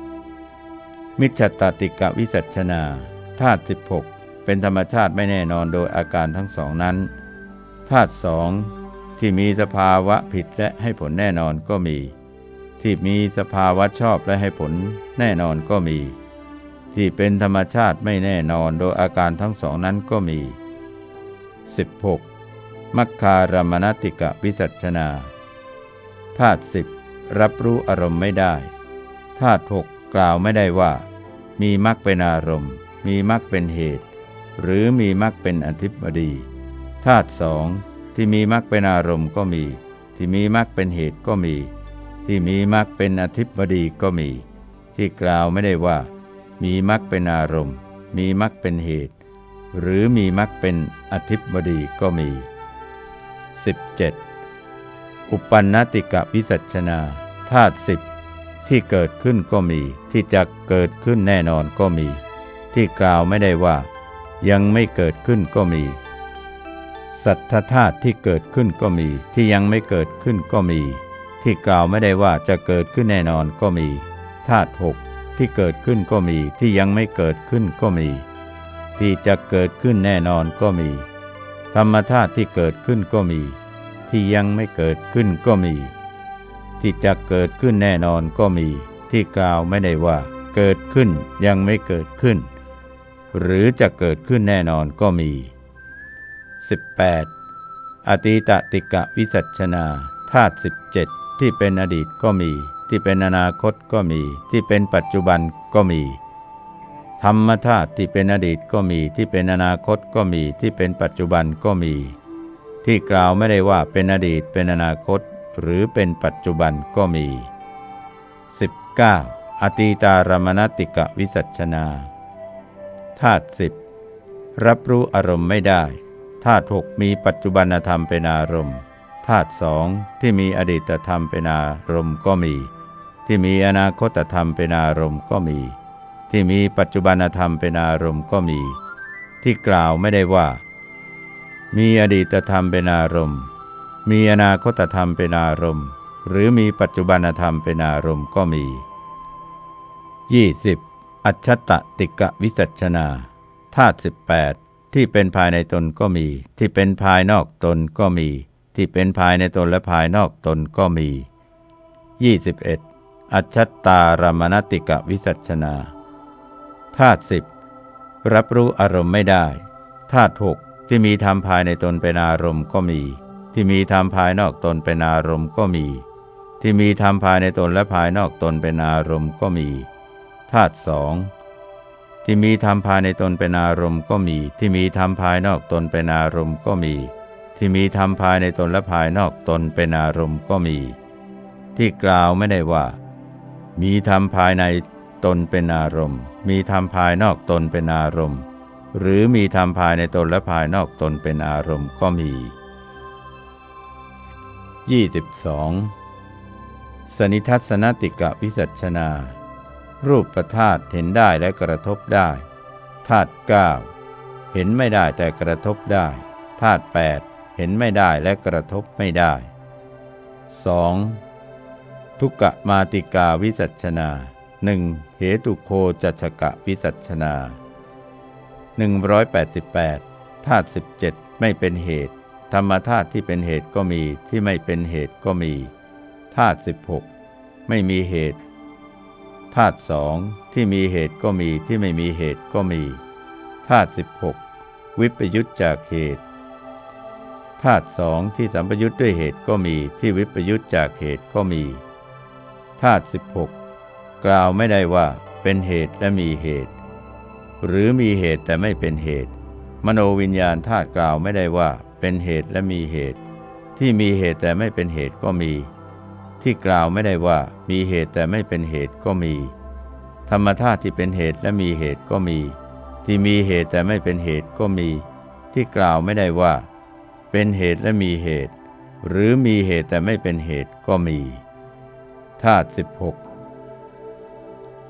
15. มิจฉตติกะวิสัชนาธาตุ16 เป็นธรรมชาติไม่แน่นอนโดยอาการทั้งสองนั้นธาตุสองที่มีสภาวะผิดและให้ผลแน่นอนก็มี ที่มีสภาวะชอบและให้ผลแน่นอนก็มี ที่เป็นธรรมชาติไม่แน่นอนโดยอาการทั้งสองนั้นก็มี 16. มัคคารมณติกะวิสัชนาธาตุสิบรับรู้อารมณ์ไม่ได้ธาตุหกกล่าวไม่ได้ว่า มีมักเป็นอารมณ์ มีมักเป็นเหตุ หรือมีมักเป็นอธิบดีธาตุสองที่มีมักเป็นอารมณ์ก็มี ที่มีมักเป็นเหตุก็มี ที่มีมักเป็นอธิบดีก็มี ที่กล่าวไม่ได้ว่า มีมักเป็นอารมณ์ มีมักเป็นเหตุ หรือมีมักเป็นอธิบดีก็มี 17. อุปันนติกะวิสัชนาธาตุสิบที่เกิดขึ้นก็มี ที่จะเกิดขึ้นแน่นอนก็มี ที่กล่าวไม่ได้ว่า ยังไม่เกิดขึ้นก็มี สัทธธาตุที่เกิดขึ้นก็มี ที่ยังไม่เกิดขึ้นก็มี ที่กล่าวไม่ได้ว่าจะเกิดขึ้นแน่นอนก็มีธาตุหกที่เกิดขึ้นก็มีที่ยังไม่เกิดขึ้นก็มี ที่จะเกิดขึ้นแน่นอนก็มี ธรรมธาตุที่เกิดขึ้นก็มี ที่ยังไม่เกิดขึ้นก็มี ที่จะเกิดขึ้นแน่นอนก็มี ที่กล่าวไม่ได้ว่า เกิดขึ้นยังไม่เกิดขึ้น หรือจะเกิดขึ้นแน่นอนก็มี 18. อตีตติกะวิสัชนาธาตุ17 ที่เป็นอดีตก็มี ที่เป็นอนาคตก็มี ที่เป็นปัจจุบันก็มี ธรรมธาตุที่เป็นอดีตก็มี ที่เป็นอนาคตก็มี ที่เป็นปัจจุบันก็มี ที่กล่าวไม่ได้ว่าเป็นอดีตเป็นอนาคต หรือเป็นปัจจุบันก็มี 19. อตีตารมณติกะวิสัชนาธาตุสิบรับรู้อารมณ์ไม่ได้ธาตุหกมีปัจจุบันธรรมเป็นอารมณ์าตุสองที่มีอดีตธรรมเป็นอารมณ์ก็มี ที่มีอนาคตธรรมเป็นอารมณ์ก็มี ที่มีปัจจุบันธรรมเป็นอารมณ์ก็มี ที่กล่าวไม่ได้ว่า มีอดีตธรรมเป็นอารมณ์ มีอนาคตธรรมเป็นอารมณ์ หรือมีปัจจุบันธรรมเป็นอารมณ์ก็มี 20. อัจฉตติกะวิสัชนาธาตุ18 ที่เป็นภายในตนก็มี ที่เป็นภายนอกตนก็มี ที่เป็นภายในตนและภายนอกตนก็มี 21. อัจฉตารมณติกะวิสัชนาธาตุสิบรับรู้อารมณ์ไม่ได้ธาตุหกที่มีธรรมภายในตนเป็นอารมณ์ก็มี ที่มีธรรมภายนอกตนเป็นอารมณ์ก็มี ที่มีธรรมภายในตนและภายนอกตนเป็นอารมณ์ก็มีธาตุสองที่มีธรรมภายในตนเป็นอารมณ์ก็มี ที่มีธรรมภายนอกตนเป็นอารมณ์ก็มี ที่มีธรรมภายในตนและภายนอกตนเป็นอารมณ์ก็มี ที่กล่าวไม่ได้ว่า มีธรรมภายในตนเป็นอารมณ์ มีธรรมภายนอกตนเป็นอารมณ์ หรือมีธรรมภายในตนและภายนอกตนเป็นอารมณ์ก็มี 22. สนิทัศนติกะวิสัชนา รูปประธาตเห็นได้และกระทบได้ธาตุ9เห็นไม่ได้แต่กระทบได้ธาตุ8 ห็นไม่ได้และกระทบไม่ได้ 2. ทุกกะมาติกาวิสัชนาหนึ่งเหตุโคจัชกะวิสัชนา 188ธาตุ17 ไม่เป็นเหตุ ธรรมธาตุที่เป็นเหตุก็มีที่ไม่เป็นเหตุก็มีธาตุ16 ไม่มีเหตุธาตุสองที่มีเหตุก็มีที่ไม่มีเหตุก็มีธาตุ16 วิปยุตจากเหตุ ธาตุสองที่สัมปยุตด้วยเหตุก็มีที่วิปยุตจากเหตุก็มีธาตุ16กล่าวไม่ได้ว่าเป็นเหตุและมีเหตุ หรือมีเหตุแต่ไม่เป็นเหตุ มโนวิญญาณธาตุกล่าวไม่ได้ว่าเป็นเหตุและมีเหตุ ที่มีเหตุแต่ไม่เป็นเหตุก็มี ที่กล่าวไม่ได้ว่ามีเหตุแต่ไม่เป็นเหตุก็มี ธรรมธาตุที่เป็นเหตุและมีเหตุก็มี ที่มีเหตุแต่ไม่เป็นเหตุก็มี ที่กล่าวไม่ได้ว่า เป็นเหตุและมีเหตุ หรือมีเหตุแต่ไม่เป็นเหตุก็มีธาตุ16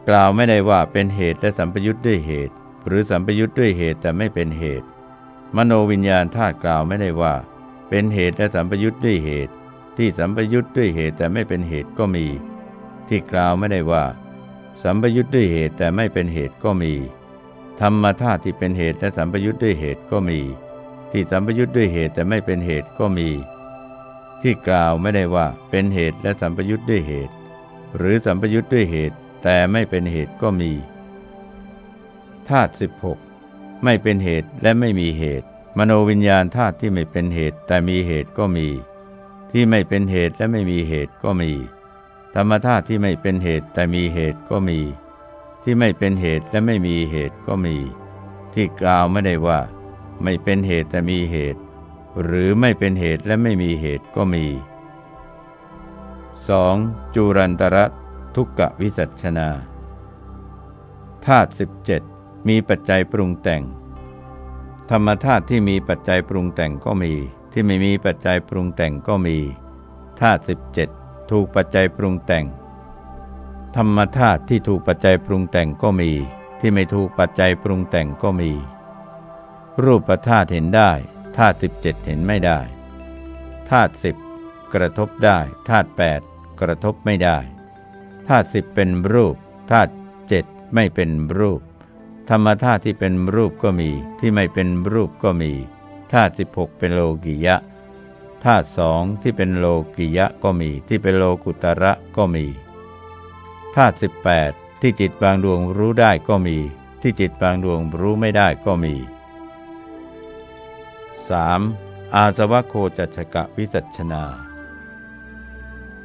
กล่าวไม่ได้ว่าเป็นเหตุและสัมปยุทธ์ด้วยเหตุ หรือสัมปยุทธ์ด้วยเหตุแต่ไม่เป็นเหตุ มโนวิญญาณธาตุกล่าวไม่ได้ว่า เป็นเหตุและสัมปยุทธ์ด้วยเหตุ ที่สัมปยุทธ์ด้วยเหตุแต่ไม่เป็นเหตุก็มี ที่กล่าวไม่ได้ว่า สัมปยุทธ์ด้วยเหตุแต่ไม่เป็นเหตุก็มีธรรมธาตุที่เป็นเหตุและสัมปยุทธ์ด้วยเหตุก็มี ที่สัมปยุทธ์ด้วยเหตุแต่ไม่เป็นเหตุก็มี ที่กล่าวไม่ได้ว่าเป็นเหตุและสัมปยุทธ์ด้วยเหตุ หรือสัมปยุทธ์ด้วยเหตุแต่ไม่เป็นเหตุก็มีธาตุ16 ไม่เป็นเหตุและไม่มีเหตุ มโนวิญญาณธาตุที่ไม่เป็นเหตุแต่มีเหตุก็มี ที่ไม่เป็นเหตุและไม่มีเหตุก็มี ธรรมธาตุที่ไม่เป็นเหตุแต่มีเหตุก็มี ที่ไม่เป็นเหตุและไม่มีเหตุก็มี ที่กล่าวไม่ได้ว่า ไม่เป็นเหตุแต่มีเหตุ หรือไม่เป็นเหตุและไม่มีเหตุก็มี 2. จุรันตระทุกกะวิสัชนาธาตุ17 มีปัจจัยปรุงแต่ง ธรรมธาตุที่มีปัจจัยปรุงแต่งก็มี ที่ไม่มีปัจจัยปรุงแต่งก็มีธาตุสิบเจ็ดถูกปัจจัยปรุงแต่ง ธรรมธาตุที่ถูกปัจจัยปรุงแต่งก็มี ที่ไม่ถูกปัจจัยปรุงแต่งก็มี รูปธาตุเห็นได้ธาตุสิบเจ็ดเห็นไม่ได้ธาตุสิบกระทบได้ธาตุแปดกระทบไม่ได้ธาตุสิบเป็นรูปธาตุเจ็ดไม่เป็นรูป ธรรมธาตุที่เป็นรูปก็มีที่ไม่เป็นรูปก็มีธาตุสิบหกเป็นโลกิยะธาตุสองที่เป็นโลกิยะก็มีที่เป็นโลกุตระก็มีธาตุสิบแปดที่จิตบางดวงรู้ได้ก็มี ที่จิตบางดวงรู้ไม่ได้ก็มี 3. อาสวะโคจัชกะวิสัชนา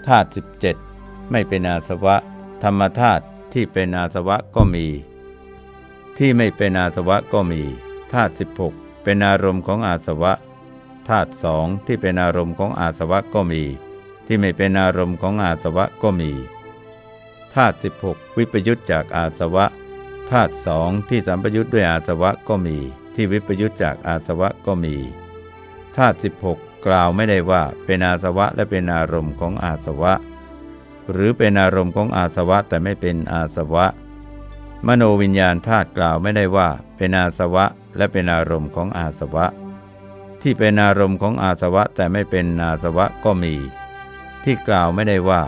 ธาตุสิบเจ็ดไม่เป็นอาสวะ ธรรมธาตุที่เป็นอาสวะก็มี ที่ไม่เป็นอาสวะก็มีธาตุสิบหกเป็นอารมณ์ของอาสวะธาตุสองที่เป็นอารมณ์ของอาสวะก็มี ที่ไม่เป็นอารมณ์ของอาสวะก็มีธาตุสิบหกวิปยุตจากอาสวะธาตุสองที่สัมปยุตด้วยอาสวะก็มี ที่วิปยุตจากอาสวะก็มีธาตุสิบหกกล่าวไม่ได้ว่าเป็นอาสวะและเป็นอารมณ์ของอาสวะ หรือเป็นอารมณ์ของอาสวะแต่ไม่เป็นอาสวะ มโนวิญญาณธาตุกล่าวไม่ได้ว่าเป็นอาสวะและเป็นอารมณ์ของอาสวะ ที่เป็นอารมณ์ของอาสวะแต่ไม่เป็นอาสวะก็มี ที่กล่าวไม่ได้ว่า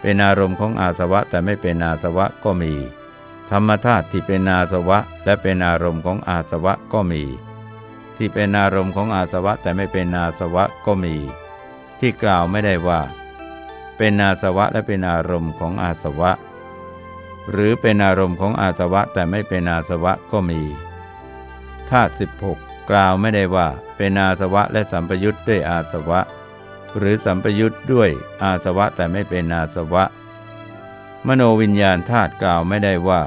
เป็นอารมณ์ของอาสวะแต่ไม่เป็นอาสวะก็มี รรมธาตุที่เป็นอาสวะ และเป็นอารมณ์ของอาสวะก็มี ที่เป็นอารมณ์ของอาสวะแต่ไม่เป็นอาสวะก็มี ที่กล่าวไม่ได้ว่า เป็นอาสวะและเป็นอารมณ์ของอาสวะ หรือเป็นอารมณ์ของอาสวะแต่ไม่เป็นอาสวะก็มีธาตุสิบหกกล่าวไม่ได้ว่า เป็นอาสวะและสัมปยุทธ์ด้วยอาสวะ หรือสัมปยุทธ์ด้วยอาสวะแต่ไม่เป็นอาสวะ มโนวิญญาณธาตุกล่าวไม่ได้ว่า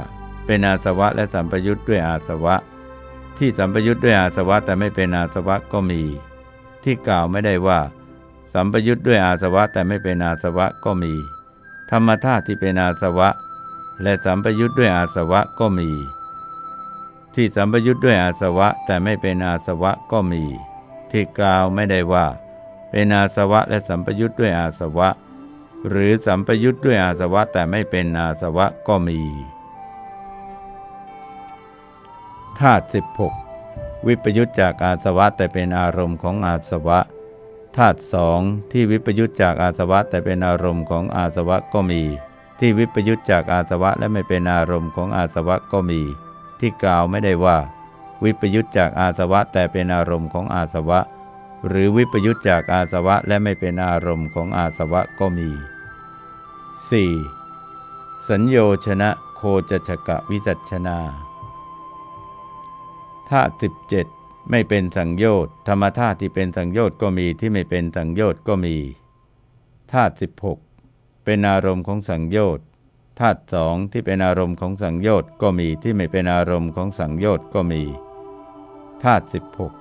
เป็นอาสวะและสัมปยุทธ์ด้วยอาสวะ ที่สัมปยุทธ์ด้วยอาสวะแต่ไม่เป็นอาสวะก็มี ที่กล่าวไม่ได้ว่า สัมปยุทธ์ด้วยอาสวะแต่ไม่เป็นอาสวะก็มี ธรรมธาตุที่เป็นอาสวะ และสัมปยุทธ์ด้วยอาสวะก็มี ที่สัมปยุทธ์ด้วยอาสวะแต่ไม่เป็นอาสวะก็มี ที่กล่าวไม่ได้ว่า เป็นอาสวะและสัมปยุทธ์ด้วยอาสวะ หรือสัมปยุทธ์ด้วยอาสวะแต่ไม่เป็นอาสวะก็มี ธาตุสิบหกวิปยุตจากอาสวะแต่เป็นอารมณ์ของอาสวะธาตุสองที่วิปยุตจากอาสวะแต่เป็นอารมณ์ของอาสวะก็มี ที่วิปยุตจากอาสวะและไม่เป็นอารมณ์ของอาสวะก็มี ที่กล่าวไม่ได้ว่า วิปยุตจากอาสวะแต่เป็นอารมณ์ของอาสวะ หรือวิปยุตจากอาสวะและไม่เป็นอารมณ์ของอาสวะก็มี 4. สัญโยชนะโคจชกะวิสัชนา ธาตุสิบเจ็ดไม่เป็นสังโยชน์ธรรมธาตุที่เป็นสังโยชน์ก็มีที่ไม่เป็นสังโยชน์ก็มีธาตุสิบหกเป็นอารมณ์ของสังโยชน์ธาตุสองที่เป็นอารมณ์ของสังโยชน์ก็มีที่ไม่เป็นอารมณ์ของสังโยชน์ก็มีธาตุสิบหก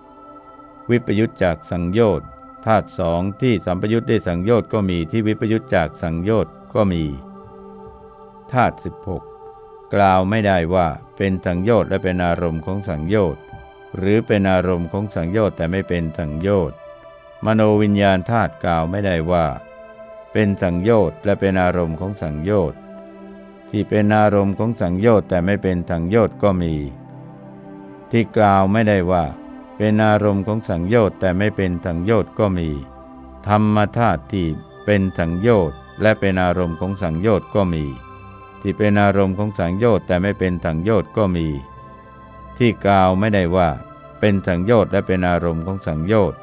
วิปยุตจากสังโยชน์ธาตุสองที่สัมปยุตได้สังโยชน์ก็มีที่วิปยุตจากสังโยชน์ก็มีธาตุสิบหก กล่าวไม่ได้ว่าเป็นสังโยชน์และเป็นอารมณ์ของสังโยชน์ หรือเป็นอารมณ์ของสังโยชน์แต่ไม่เป็นสังโยชน์มโนวิญญาณธาตุกล่าวไม่ได้ว่า เป็นสังโยชน์และเป็นอารมณ์ของสังโยชน์ที่เป็นอารมณ์ของสังโยชน์แต่ไม่เป็นสังโยชน์ก็มี ที่กล่าวไม่ได้ว่า เป็นอารมณ์ของสังโยชน์แต่ไม่เป็นสังโยชน์ก็มี ธรรมธาตุที่เป็นสังโยชน์และเป็นอารมณ์ของสังโยชน์ก็มี ที่เป็นอารมณ์ของสังโยชน์แต่ไม่เป็นสังโยชน์ก็มี ที่กล่าวไม่ได้ว่า เป็นสังโยชน์และเป็นอารมณ์ของสังโยชน์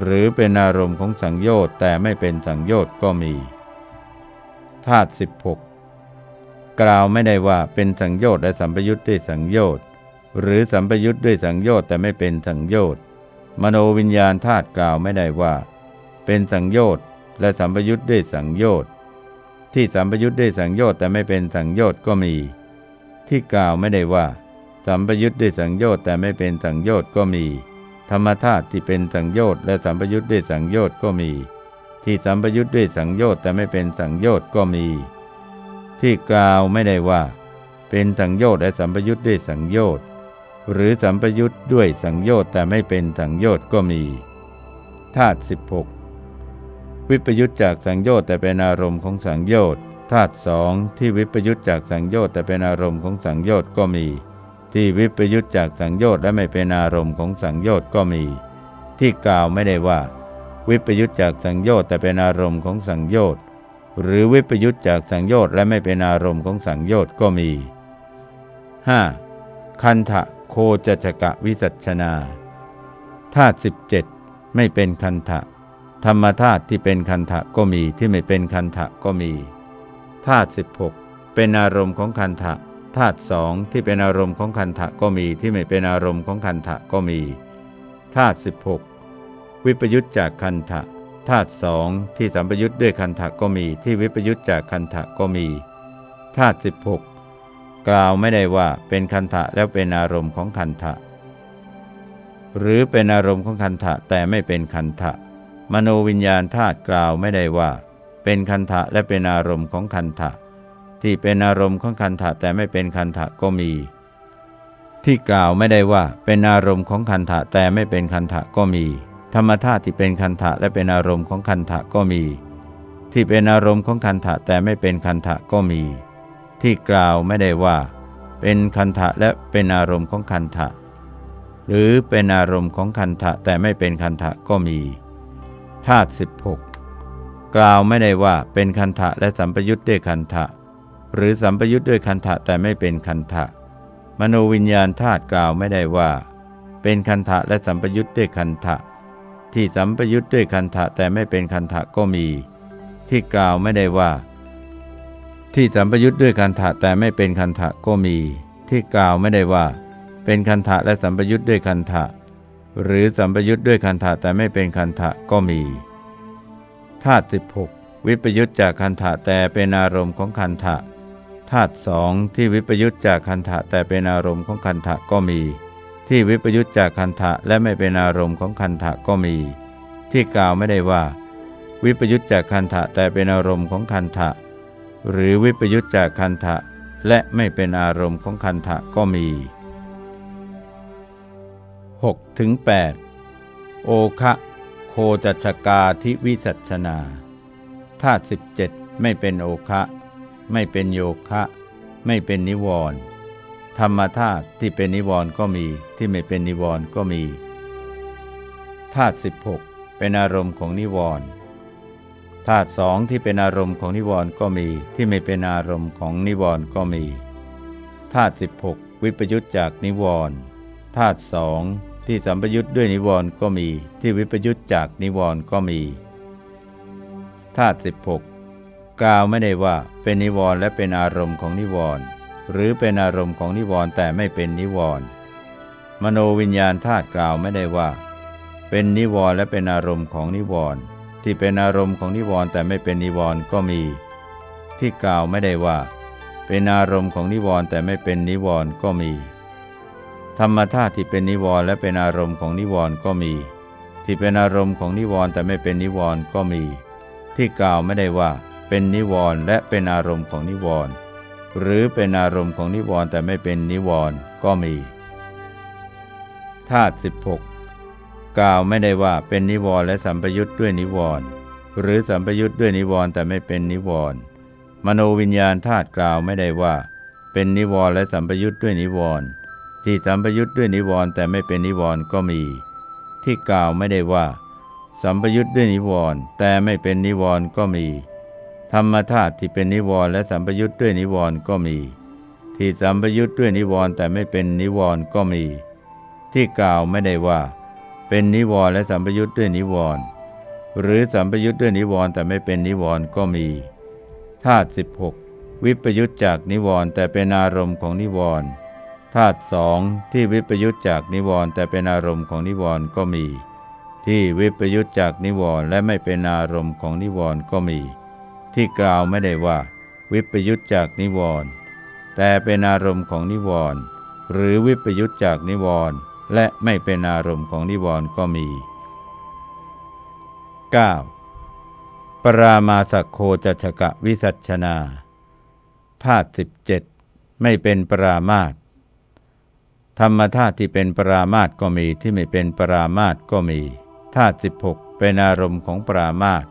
หรือเป็นอารมณ์ของสังโยชน์แต่ไม่เป็นสังโยชน์ก็มีธาตุสิบหกกล่าวไม่ได้ว่าเป็นสังโยชน์และสัมปยุทธ์ด้วยสังโยชน์หรือสัมปยุทธ์ด้วยสังโยชน์แต่ไม่เป็นสังโยชน์มโนวิญญาณธาตุกล่าวไม่ได้ว่า เป็นสังโยชน์และสัมปยุทธ์ด้วยสังโยชน์ ที่สัมปยุทธ์ด้วยสังโยชน์แต่ไม่เป็นสังโยชน์ก็มี ที่กล่าวไม่ได้ว่า สัมปยุทธ์ด้วยสังโยชน์แต่ไม่เป็นสังโยชน์ก็มี ธรรมธาตุที่เป็นสังโยชน์และสัมปยุทธ์ด้วยสังโยชน์ก็มี ที่สัมปยุทธ์ด้วยสังโยชน์แต่ไม่เป็นสังโยชน์ก็มี ที่กล่าวไม่ได้ว่า เป็นสังโยชน์และสัมปยุทธ์ด้วยสังโยชน์หรือสัมปยุทธ์ด้วยสังโยชน์แต่ไม่เป็นสังโยชน์ก็มีธาตุสิบหก วิปยุตจากสังโยชน์แต่เป็นอารมณ์ของสังโยชน์ธาตุสองที่วิปยุตจากสังโยชน์แต่เป็นอารมณ์ของสังโยชน์ก็มี ที่วิปยุตจากสังโยชน์และไม่เป็นอารมณ์ของสังโยชน์ก็มี ที่กล่าวไม่ได้ว่า วิปยุตจากสังโยชน์แต่เป็นอารมณ์ของสังโยชน์หรือวิปยุตจากสังโยชน์และไม่เป็นอารมณ์ของสังโยชน์ก็มี 5. คันทะโคจจกะวิสัชนาธาตุสิบเจ็ดไม่เป็นคันทะ ธรรมธาตุที่เป็นคันทะก็มีที่ไม่เป็นคันทะก็มีธาตุสิบหกเป็นอารมณ์ของคันทะธาตุสองที่เป็นอารมณ์ของคันทะก็มีที่ไม่เป็นอารมณ์ของคันทะก็มีธาตุสิบหกวิปยุตจากคันทะธาตุสองที่สัมปยุตด้วยคันทะก็มีที่วิปยุตจากคันทะก็มีธาตุสิบหกกล่าวไม่ได้ว่าเป็นคันทะแล้วเป็นอารมณ์ของคันทะหรือเป็นอารมณ์ของคันทะแต่ไม่เป็นคันทะ มโนวิญญาณธาตุกล่าวไม่ได้ว่า เป็นคันทะและเป็นอารมณ์ของคันทะที่เป็นอารมณ์ของคันทะแต่ไม่เป็นคันทะก็มี ที่กล่าวไม่ได้ว่า เป็นอารมณ์ของคันทะแต่ไม่เป็นคันทะก็มี ธรรมธาตุที่เป็นคันทะและเป็นอารมณ์ของคันทะก็มี ที่เป็นอารมณ์ของคันทะแต่ไม่เป็นคันทะก็มี ที่กล่าวไม่ได้ว่า เป็นคันทะและเป็นอารมณ์ของคันทะหรือเป็นอารมณ์ของคันทะแต่ไม่เป็นคันทะก็มี ธาตุสิบหกกล่าวไม่ได้ว่าเป็นคันทะและสัมปยุทธ์ด้วยคันทะ หรือสัมปยุทธ์ด้วยคันทะแต่ไม่เป็นคันทะ มโนวิญญาณธาตุกล่าวไม่ได้ว่า เป็นคันทะและสัมปยุทธ์ด้วยคันทะ ที่สัมปยุทธ์ด้วยคันทะแต่ไม่เป็นคันทะก็มี ที่กล่าวไม่ได้ว่า ที่สัมปยุทธ์ด้วยคันทะแต่ไม่เป็นคันทะก็มี ที่กล่าวไม่ได้ว่า เป็นคันทะและสัมปยุทธ์ด้วยคันทะ หรือสัมปยุทธ์ด้วยคันธะแต่ไม่เป็นคันธะก็มีธาตุสิบหกวิปยุทธจากคันธะแต่เป็นอารมณ์ของคันธะธาตุสองที่วิปยุทธจากคันธะแต่เป็นอารมณ์ของคันธะก็มี ที่วิปยุทธจากคันธะและไม่เป็นอารมณ์ของคันธะก็มี ที่กล่าวไม่ได้ว่า วิปยุทธจากคันธะแต่เป็นอารมณ์ของคันธะหรือวิปยุทธจากคันธะและไม่เป็นอารมณ์ของคันธะก็มี 6ถึง8โอคะโคจัชกาทิวิสัชนาธาตุ17ไม่เป็นโอคะไม่เป็นโยคะ ไม่เป็นนิวรณ์ธรรมธาตุที่เป็นนิวรณ์ก็มีที่ไม่เป็นนิวรณ์ก็มีธาตุ16เป็นอารมณ์ของนิวรณ์ธาตุสองที่เป็นอารมณ์ของนิวรณ์ก็มีที่ไม่เป็นอารมณ์ของนิวรณ์ก็มีธาตุ16วิปยุตจากนิวรณ์ธาตุสอง ที่สัมปยุตด้วยนิวรณ์ก็มี ที่วิปยุตจากนิวรณ์ก็มีธาตุ16กล่าวไม่ได้ว่าเป็นนิวรณ์และเป็นอารมณ์ของนิวรณ์หรือเป็นอารมณ์ของนิวรณ์แต่ไม่เป็นนิวรณ์มโนวิญญาณธาตุกล่าวไม่ได้ว่า เป็นนิวรณ์และเป็นอารมณ์ของนิวรณ์ที่เป็นอารมณ์ของนิวรณ์แต่ไม่เป็นนิวรณ์ก็มี ที่กล่าวไม่ได้ว่า เป็นอารมณ์ของนิวรณ์แต่ไม่เป็นนิวรณ์ก็มี ธรรมธาตุที่เป็นนิวรณ์และเป็นอารมณ์ของนิวรณ์ก็มี ที่เป็นอารมณ์ของนิวรณ์แต่ไม่เป็นนิวรณ์ก็มี ที่กล่าวไม่ได้ว่า เป็นนิวรณ์และเป็นอารมณ์ของนิวรณ์หรือเป็นอารมณ์ของนิวรณ์แต่ไม่เป็นนิวรณ์ก็มีธาตุ16กล่าวไม่ได้ว่าเป็นนิวรณ์และสัมปยุทธ์ด้วยนิวรณ์หรือสัมปยุทธ์ด้วยนิวรณ์แต่ไม่เป็นนิวรณ์มโนวิญญาณธาตุกล่าวไม่ได้ว่า เป็นนิวรณ์และสัมปยุทธ์ด้วยนิวรณ์ ที่สัมปยุทธ์ด้วยนิวรณ์แต่ไม่เป็นนิวรณ์ก็มี ที่กล่าวไม่ได้ว่า สัมปยุทธ์ด้วยนิวรณ์แต่ไม่เป็นนิวรณ์ก็มี ธรรมธาตุที่เป็นนิวรณ์และสัมปยุทธ์ด้วยนิวรณ์ก็มี ที่สัมปยุทธ์ด้วยนิวรณ์แต่ไม่เป็นนิวรณ์ก็มี ที่กล่าวไม่ได้ว่า เป็นนิวรณ์และสัมปยุทธ์ด้วยนิวรณ์หรือสัมปยุทธ์ด้วยนิวรณ์แต่ไม่เป็นนิวรณ์ก็มีธาตุสิบหกวิปยุทธจากนิวรณ์แต่เป็นอารมณ์ของนิวรณ์ ธาตุสองที่วิปยุทธจากนิวรณ์แต่เป็นอารมณ์ของนิวรณ์ก็มี ที่วิปยุทธจากนิวรณ์และไม่เป็นอารมณ์ของนิวรณ์ก็มี ที่กล่าวไม่ได้ว่า วิปยุตจากนิวรณ์แต่เป็นอารมณ์ของนิวรณ์หรือวิปยุตจากนิวรณ์และไม่เป็นอารมณ์ของนิวรณ์ก็มี 9. ปรามาสโคจัชกะวิสัชนาธาตุสิบเจ็ดไม่เป็นปรามาต ธรรมธาตุที่เป็นปรามาตก็มีที่ไม่เป็นปรามาตก็มีธาตุสิบหกเป็นอารมณ์ของปรามาต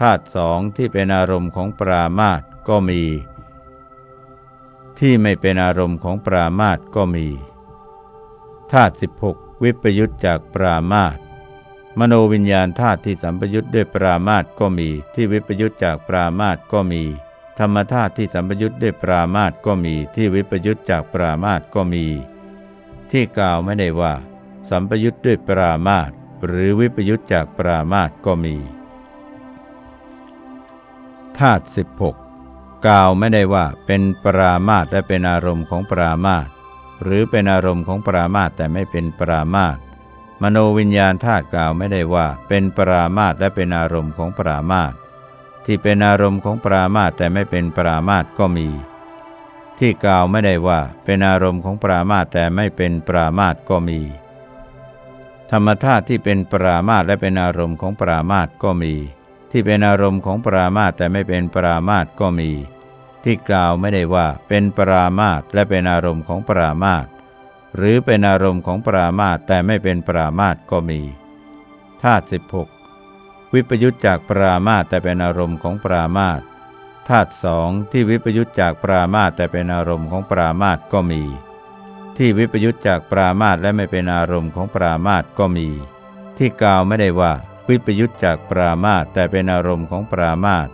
ธาตุสองที่เป็นอารมณ์ของปรามาตก็มี ที่ไม่เป็นอารมณ์ของปรามาตก็มีธาตุสิบหกวิปยุตจากปรามาตมโนวิญญาณธาตุที่สัมปยุตด้วยปรามาตก็มี ที่วิปยุตจากปรามาตก็มี ธรรมธาตุที่สัมปยุตด้วยปรามาตก็มี ที่วิปยุตจากปรามาตก็มี ที่กล่าวไม่ได้ว่า สัมปยุตด้วยปรามาตหรือวิปยุตจากปรามาตก็มีธาตุสิบหกกล่าวไม่ได้ว่าเป็นปรามาตและเป็นอารมณ์ของปรามาตหรือเป็นอารมณ์ของปรามาตแต่ไม่เป็นปรามาตมโนวิญญาณธาตุกล่าวไม่ได้ว่า เป็นปรามาตและเป็นอารมณ์ของปรามาตที่เป็นอารมณ์ของปรามาตแต่ไม่เป็นปรามาตก็มี ที่กล่าวไม่ได้ว่าเป็นอารมณ์ของปรามาตแต่ไม่เป็นปรามาตก็มี ธรรมธาตุที่เป็นปรามาตและเป็นอารมณ์ของปรามาตก็มี ที่เป็นอารมณ์ของปรามาตแต่ไม่เป็นปรามาตก็มี ที่กล่าวไม่ได้ว่าเป็นปรามาตและเป็นอารมณ์ของปรามาตหรือเป็นอารมณ์ของปรามาตแต่ไม่เป็นปรามาตก็มีธาตุสิบหกวิปยุตจากปรามาตแต่เป็นอารมณ์ของปรามาต ธาตุสองที่วิปยุตจากปรามาตแต่เป็นอารมณ์ของปรามาตก็มี ที่วิปยุตจากปรามาตและไม่เป็นอารมณ์ของปรามาตก็มี ที่กล่าวไม่ได้ว่า วิปยุตจากปรามาตแต่เป็นอารมณ์ของปรามาต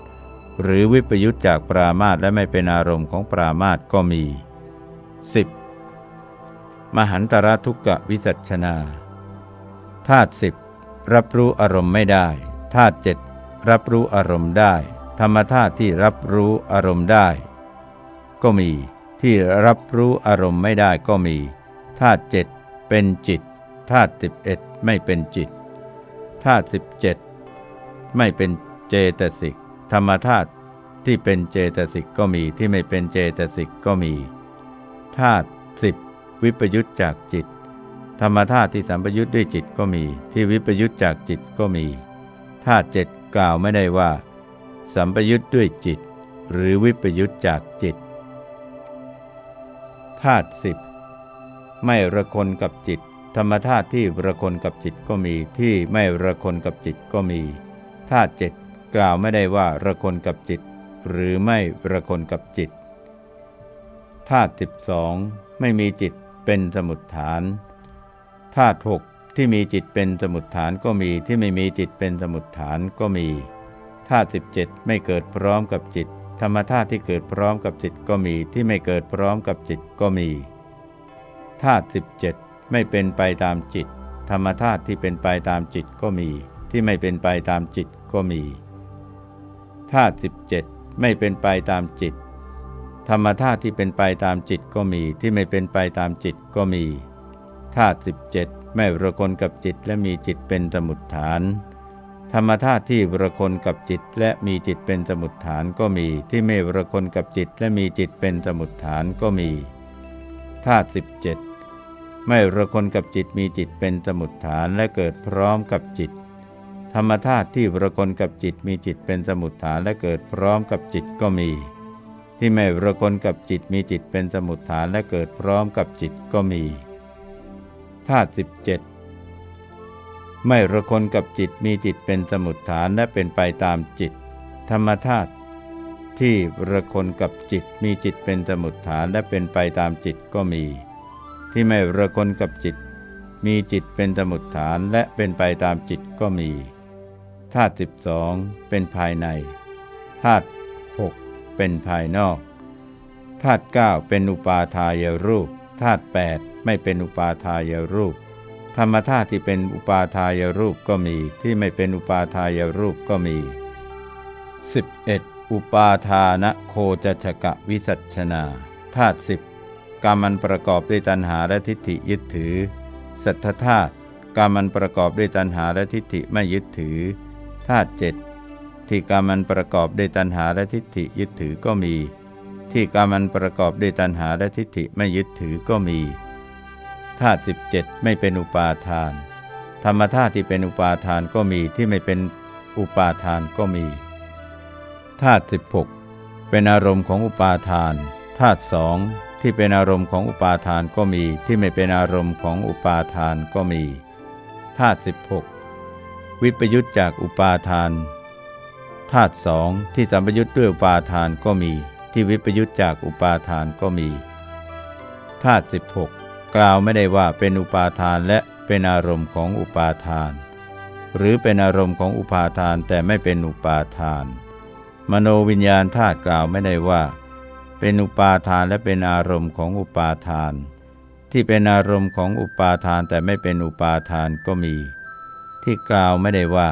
หรือวิปยุตจากปรามาตและไม่เป็นอารมณ์ของปรามาตก็มี 10. มหันตระทุกกะวิสัชนาธาตุสิบรับรู้อารมณ์ไม่ได้ธาตุเจ็ดรับรู้อารมณ์ได้ ธรรมธาตุที่รับรู้อารมณ์ได้ ก็มี ที่รับรู้อารมณ์ไม่ได้ก็มีธาตุเจ็ดเป็นจิตธาตุสิบเอ็ดไม่เป็นจิตธาตุสิบเจ็ดไม่เป็นเจตสิก ธรรมธาตุที่เป็นเจตสิกก็มีที่ไม่เป็นเจตสิกก็มีธาตุสิบวิปยุตจากจิต ธรรมธาตุที่สัมปยุตด้วยจิตก็มี ที่วิปยุตจากจิตก็มีธาตุเจ็ดกล่าวไม่ได้ว่า สัมปยุตด้วยจิต หรือวิปยุตจากจิตธาตุสิบไม่ระคนกับจิต ธรรมธาตุที่ระคนกับจิตก็มีที่ไม่ระคนกับจิตก็มีธาตุเจ็ดกล่าวไม่ได้ว่าระคนกับจิต หรือไม่ระคนกับจิตธาตุสิบสองไม่มีจิตเป็นสมุดฐานธาตุหกที่มีจิตเป็นสมุดฐานก็มีที่ไม่มีจิตเป็นสมุดฐานก็มี ธาตุสิบเจ็ดไม่เกิดพร้อมกับจิต ธรรมธาตุที่เกิดพร้อมกับจิตก็มีที่ไม่เกิดพร้อมกับจิตก็มีธาตุสิบเจ็ดไม่เป็นไปตามจิต ธรรมธาตุที่เป็นไปตามจิตก็มี ที่ไม่เป็นไปตามจิตก็มีธาตุสิบเจ็ดไม่เป็นไปตามจิต ธรรมธาตุที่เป็นไปตามจิตก็มี ที่ไม่เป็นไปตามจิตก็มีธาตุสิบเจ็ดไม่ประคนกับจิตและมีจิตเป็นสมุดฐาน ธรรมธาตุที่ประคนกับจิตและมีจิตเป็นสมุดฐานก็มี ที่ไม่ประคนกับจิตและมีจิตเป็นสมุดฐานก็มีธาตุสิบเจ็ดไม่ระคนกับจิตมีจิตเป็นสมุดฐานและเกิดพร้อมกับจิต ธรรมธาตุที่ระคนกับจิตมีจิตเป็นสมุดฐานและเกิดพร้อมกับจิตก็มี ที่ไม่ระคนกับจิตมีจิตเป็นสมุดฐานและเกิดพร้อมกับจิตก็มีธาตุสิบเจ็ด ไม่ระคนกับจิตมีจิตเป็นสมุดฐานและเป็นไปตามจิต ธรรมธาตุที่ระคนกับจิตมีจิตเป็นสมุดฐานและเป็นไปตามจิตก็มี ที่ไม่ระคนกับจิต มีจิตเป็นสมุดฐานและเป็นไปตามจิตก็มีธาตุสิบสองเป็นภายในธาตุหกเป็นภายนอกธาตุเก้าเป็นอุปาทายรูปธาตุแปดไม่เป็นอุปาทายรูป ธรรมธาตุที่เป็นอุปาทายรูปก็มี ที่ไม่เป็นอุปาทายรูปก็มี 11. อุปาทานโคจชกะวิสัชนาธาตุสิบกรรมันประกอบด้วยตัณหาและทิฏฐิยึดถือ สัทธธาตุกรรมันประกอบด้วยตัณหาและทิฏฐิไม่ยึดถือธาตุเจ็ดที่กรรมันประกอบด้วยตัณหาและทิฏฐิยึดถือก็มี ที่กรรมันประกอบด้วยตัณหาและทิฏฐิไม่ยึดถือก็มี ธาตุสิบเจ็ดไม่เป็นอุปาทาน ธรรมธาตุที่เป็นอุปาทานก็มีที่ไม่เป็นอุปาทานก็มีธาตุสิบหกเป็นอารมณ์ของอุปาทานธาตุสองที่เป็นอารมณ์ของอุปาทานก็มี ที่ไม่เป็นอารมณ์ของอุปาทานก็มีธาตุสิบหกวิปยุตจากอุปาทานธาตุสองที่สัมปยุตด้วยอุปาทานก็มี ที่วิปยุตจากอุปาทานก็มีธาตุสิบหก กล่าวไม่ได้ว่าเป็นอุปาทานและเป็นอารมณ์ของอุปาทาน หรือเป็นอารมณ์ของอุปาทานแต่ไม่เป็นอุปาทาน มโนวิญญาณธาตุกล่าวไม่ได้ว่า เป็นอุปาทานและเป็นอารมณ์ของอุปาทาน ที่เป็นอารมณ์ของอุปาทานแต่ไม่เป็นอุปาทานก็มี ที่กล่าวไม่ได้ว่า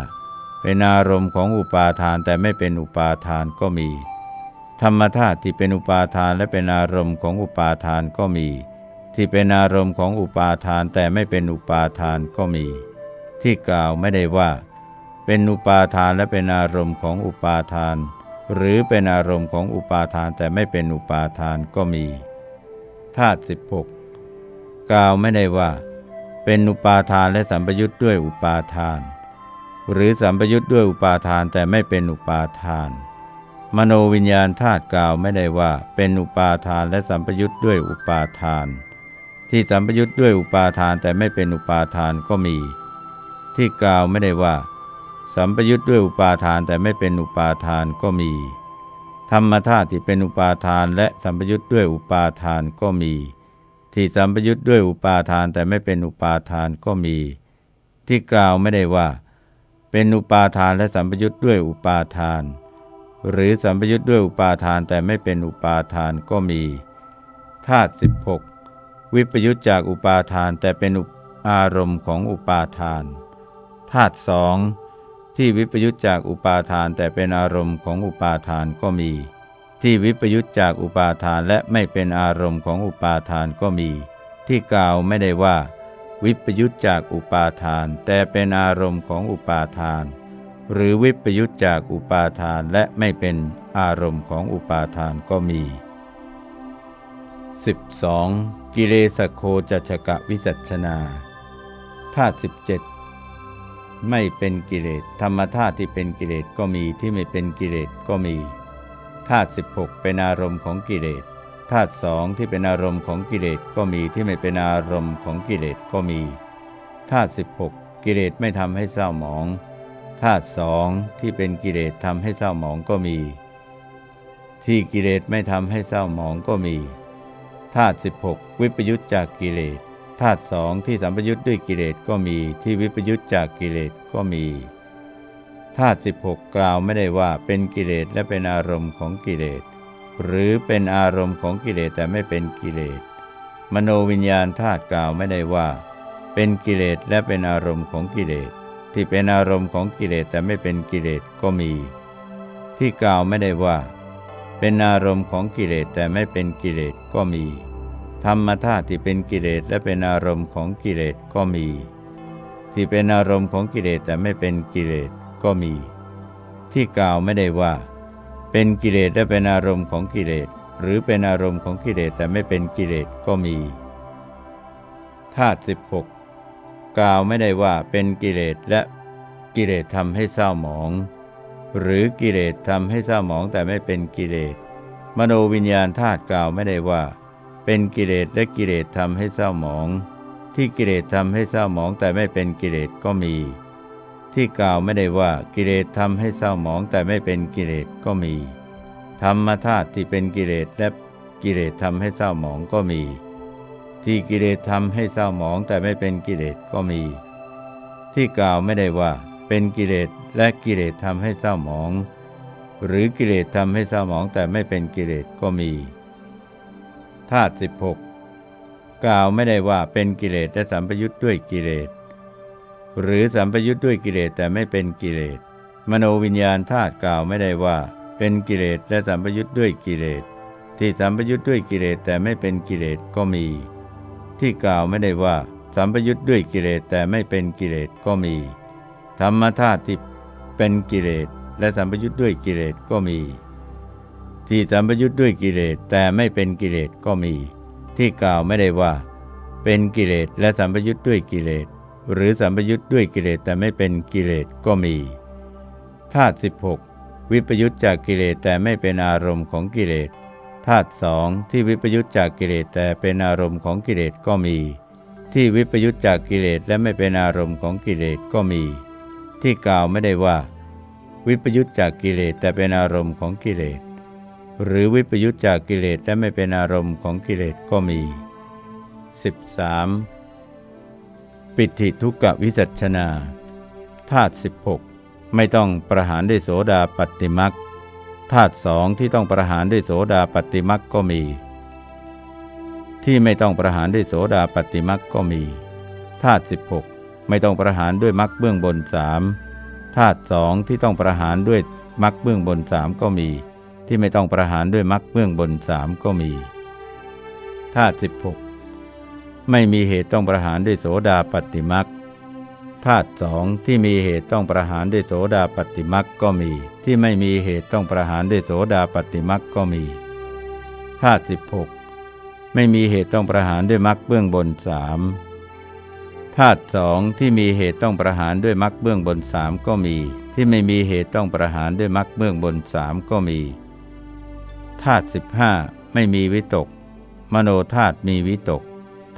เป็นอารมณ์ของอุปาทานแต่ไม่เป็นอุปาทานก็มี ธรรมธาตุที่เป็นอุปาทานและเป็นอารมณ์ของอุปาทานก็มี ที่เป็นอารมณ์ของอุปาทานแต่ไม่เป็นอุปาทานก็มี ที่กล่าวไม่ได้ว่า เป็นอุปาทานและเป็นอารมณ์ของอุปาทาน หรือเป็นอารมณ์ของอุปาทานแต่ไม่เป็นอุปาทานก็มีธาตุสิบหกกล่าวไม่ได้ว่า เป็นอุปาทานและสัมปยุทธ์ด้วยอุปาทาน หรือสัมปยุทธ์ด้วยอุปาทานแต่ไม่เป็นอุปาทาน มโนวิญญาณธาตุกล่าวไม่ได้ว่า เป็นอุปาทานและสัมปยุทธ์ด้วยอุปาทาน ที่สัมปยุทธ์ด้วยอุปาทานแต่ไม่เป็นอุปาทานก็มี ที่กล่าวไม่ได้ว่า สัมปยุทธ์ด้วยอุปาทานแต่ไม่เป็นอุปาทานก็มี ธรรมธาตุที่เป็นอุปาทานและสัมปยุทธ์ด้วยอุปาทานก็มี ที่สัมปยุทธ์ด้วยอุปาทานแต่ไม่เป็นอุปาทานก็มี ที่กล่าวไม่ได้ว่า เป็นอุปาทานและสัมปยุทธ์ด้วยอุปาทาน หรือสัมปยุทธ์ด้วยอุปาทานแต่ไม่เป็นอุปาทานก็มีธาตุสิบหก วิปยุทธจากอุปาทานแต่เป็นอารมณ์ของอุปาทานธาตุสองที่วิปยุตจากอุปาทานแต่เป็นอารมณ์ของอุปาทานก็มี ที่วิปยุตจากอุปาทานและไม่เป็นอารมณ์ของอุปาทานก็มี ที่กล่าวไม่ได้ว่า วิปยุตจากอุปาทาน แต่เป็นอารมณ์ของอุปาทาน หรือวิปยุตจากอุปาทานและไม่เป็นอารมณ์ของอุปาทานก็มี 12. กิเลสโคจัชกะวิสัชนาธาตุ17ไม่เป็นกิเลสธรรมธาตุที่เป็นกิเลสก็มีที่ไม่เป็นกิเลสก็มีธาตุสิบหกเป็นอารมณ์ของกิเลสธาตุสองที่เป็นอารมณ์ของกิเลสก็มีที่ไม่เป็นอารมณ์ของกิเลสก็มีธาตุสิบหกกิเลสไม่ทำให้เศร้าหมองธาตุสองที่เป็นกิเลสทำให้เศร้าหมองก็มี ที่กิเลสไม่ทำให้เศร้าหมองก็มี ธาตุสิบหกวิปยุตจากกิเลสธาตุสองที่สัมปยุตด้วยกิเลสก็มีที่วิปยุตจากกิเลสก็มีธาตุสิบหกกล่าวไม่ได้ว่าเป็นกิเลสและเป็นอารมณ์ของกิเลส หรือเป็นอารมณ์ของกิเลสแต่ไม่เป็นกิเลส มโนวิญญาณธาตุกล่าวไม่ได้ว่า เป็นกิเลสและเป็นอารมณ์ของกิเลส ที่เป็นอารมณ์ของกิเลสแต่ไม่เป็นกิเลสก็มี ที่กล่าวไม่ได้ว่า เป็นอารมณ์ของกิเลสแต่ไม่เป็นกิเลสก็มี ธรรมธาตุที่เป็นกิเลสและเป็นอารมณ์ของกิเลสก็มี ที่เป็นอารมณ์ของกิเลสแต่ไม่เป็นกิเลสก็มี ที่กล่าวไม่ได้ว่า เป็นกิเลสและเป็นอารมณ์ของกิเลสหรือเป็นอารมณ์ของกิเลสแต่ไม่เป็นกิเลสก็มีธาตุสิบหกกล่าวไม่ได้ว่าเป็นกิเลสและกิเลสทำให้เศร้าหมอง หรือกิเลสทำให้เศร้าหมองแต่ไม่เป็นกิเลส มโนวิญญาณธาตุกล่าวไม่ได้ว่า เป็นกิเลสและกิเลสทำให้เศร้าหมอง ที่กิเลสทำให้เศร้าหมองแต่ไม่เป็นกิเลสก็มี ที่กล่าวไม่ได้ว่ากิเลสทำให้เศร้าหมองแต่ไม่เป็นกิเลสก็มี ธรรมธาตุที่เป็นกิเลสและกิเลสทำให้เศร้าหมองก็มี ที่กิเลสทำให้เศร้าหมองแต่ไม่เป็นกิเลสก็มี ที่กล่าวไม่ได้ว่าเป็นกิเลส และกิเลสทำให้เศร้าหมอง หรือกิเลสทำให้เศร้าหมองแต่ไม่เป็นกิเลสก็มีธาตุสิบหกกล่าวไม่ได้ว่าเป็นกิเลสและสัมปยุทธ์ด้วยกิเลส หรือสัมปยุทธ์ด้วยกิเลสแต่ไม่เป็นกิเลส มโนวิญญาณธาตุกล่าวไม่ได้ว่า เป็นกิเลสและสัมปยุทธ์ด้วยกิเลส ที่สัมปยุทธ์ด้วยกิเลสแต่ไม่เป็นกิเลสก็มี ที่กล่าวไม่ได้ว่าสัมปยุทธ์ด้วยกิเลสแต่ไม่เป็นกิเลสก็มี ธรรมธาตุที่ เป็นกิเลสและสัมปยุทธ์ด้วยกิเลสก็มี ที่สัมปยุทธ์ด้วยกิเลสแต่ไม่เป็นกิเลสก็มี ที่กล่าวไม่ได้ว่า เป็นกิเลสและสัมปยุทธ์ด้วยกิเลสหรือสัมปยุทธ์ด้วยกิเลสแต่ไม่เป็นกิเลสก็มีธาตุสิบหกวิปยุทธจากกิเลสแต่ไม่เป็นอารมณ์ของกิเลสธาตุสองที่วิปยุตจากกิเลสแต่เป็นอารมณ์ของกิเลสก็มี ที่วิปยุตจากกิเลสและไม่เป็นอารมณ์ของกิเลสก็มี ที่กล่าวไม่ได้ว่า วิปยุตจากกิเลสแต่เป็นอารมณ์ของกิเลส หรือวิปยุตจากกิเลสและไม่เป็นอารมณ์ของกิเลสก็มี 13. ปิติทุกกวิสัชนาธาตุ16 ไม่ต้องประหารด้วยโสดาปฏิมักธาตุสองที่ต้องประหารด้วยโสดาปฏิมักก็มี ที่ไม่ต้องประหารด้วยโสดาปฏิมักก็มีธาตุสิบหก ไม่ต้องประหารด้วยมักเบื้องบนสามธาตุสองที่ต้องประหารด้วยมักเบื้องบนสามก็มี ที่ไม่ต้องประหารด้วยมักเบื้องบนสามก็มีธาตุสิบหกไม่มีเหตุต้องประหารด้วยโสดาปฏิมักธาตุสองที่มีเหตุต้องประหารด้วยโสดาปฏิมักก็มี ที่ไม่มีเหตุต้องประหารด้วยโสดาปฏิมักก็มีธาตุสิบหกไม่มีเหตุต้องประหารด้วยมักเบื้องบนสาม ธาตุสองที่มีเหตุต้องประหารด้วยมักเบื้องบนสามก็มี ที่ไม่มีเหตุต้องประหารด้วยมักเบื้องบนสามก็มีธาตุสิบห้าไม่มีวิตก มโนธาตุมีวิตก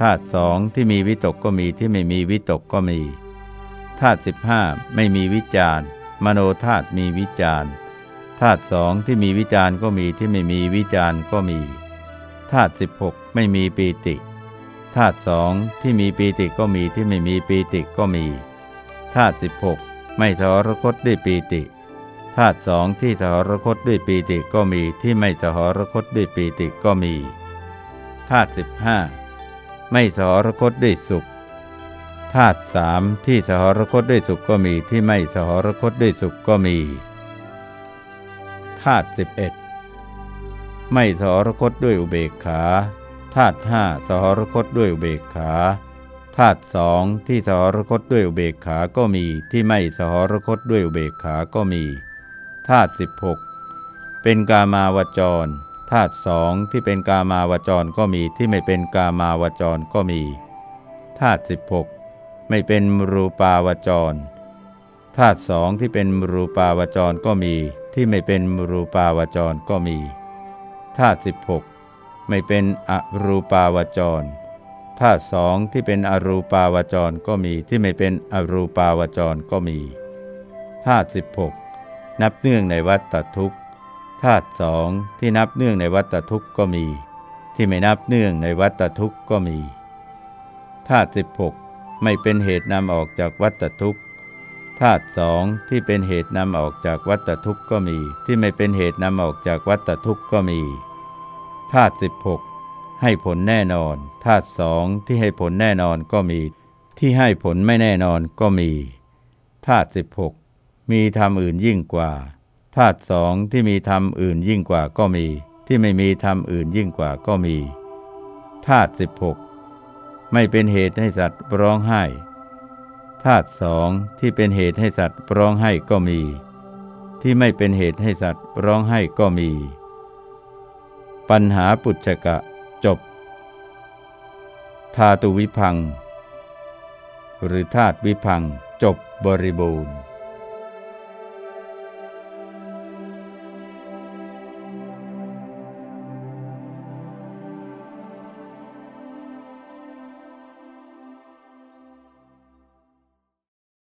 ธาตุสองที่มีวิตกก็มีที่ไม่มีวิตกก็มีธาตุสิบห้าไม่มีวิจารมโนธาตุมีวิจารธาตุสองที่มีวิจารก็มีที่ไม่มีวิจารก็มีธาตุสิบหกไม่มีปีติ ธาตุสองที่มีปีติก็มีที่ไม่มีปีติก็มีธาตุสิบหกไม่สหรคตด้วยปีติธาตุสองที่สหรคตด้วยปีติก็มีที่ไม่สหรคตด้วยปีติก็มีธาตุสิบห้าไม่สหรคตด้วยสุขธาตุสามที่สหรคตด้วยสุขก็มีที่ไม่สหรคตด้วยสุขก็มีธาตุสิบเอ็ดไม่สหรคตด้วยอุเบกขา ธาตุห้าสหรคตด้วยอุเบกขาธาตุสองที่สหรคตด้วยอุเบกขาก็มีที่ไม่สหรคตด้วยอุเบกขาก็มีธาตุสิบหกเป็นกามาวจรธาตุสองที่เป็นกามาวจรก็มีที่ไม่เป็นกามาวจรก็มีธาตุสิบหกไม่เป็นรูปาวจรธาตุสองที่เป็นรูปาวจรก็มี ที่ไม่เป็นรูปาวจรก็มีธาตุสิบหก ไม่เป็นอรูปาวจร ธาตุสองที่เป็นอรูปาวจรก็มีที่ไม่เป็นอรูปาวจรก็มี ธาตุสิบหกนับเนื่องในวัฏทุกข์ ธาตุสองที่นับเนื่องในวัฏทุกข์ก็มี ที่ไม่นับเนื่องในวัฏทุกข์ก็มี ธาตุสิบหกไม่เป็นเหตุนำออกจากวัฏทุกข์ธาตุสองที่เป็นเหตุนำออกจากวัฏทุกข์ก็มี ที่ไม่เป็นเหตุนำออกจากวัฏทุกข์ก็มี ธาตุสิบหกให้ผลแน่นอนธาตุสองที่ให้ผลแน่นอนก็มี ที่ให้ผลไม่แน่นอนก็มีธาตุสิบหกมีธรรมอื่นยิ่งกว่าธาตุสองที่มีธรรมอื่นยิ่งกว่าก็มี ที่ไม่มีธรรมอื่นยิ่งกว่าก็มีธาตุสิบหกไม่เป็นเหตุให้สัตว์ร้องไห้ธาตุสองที่เป็นเหตุให้สัตว์ร้องไห้ก็มี ที่ไม่เป็นเหตุให้สัตว์ร้องไห้ก็มี ปัญหาปุจจกะจบ ธาตุวิพัง หรือธาตุวิพังจบบริบูรณ์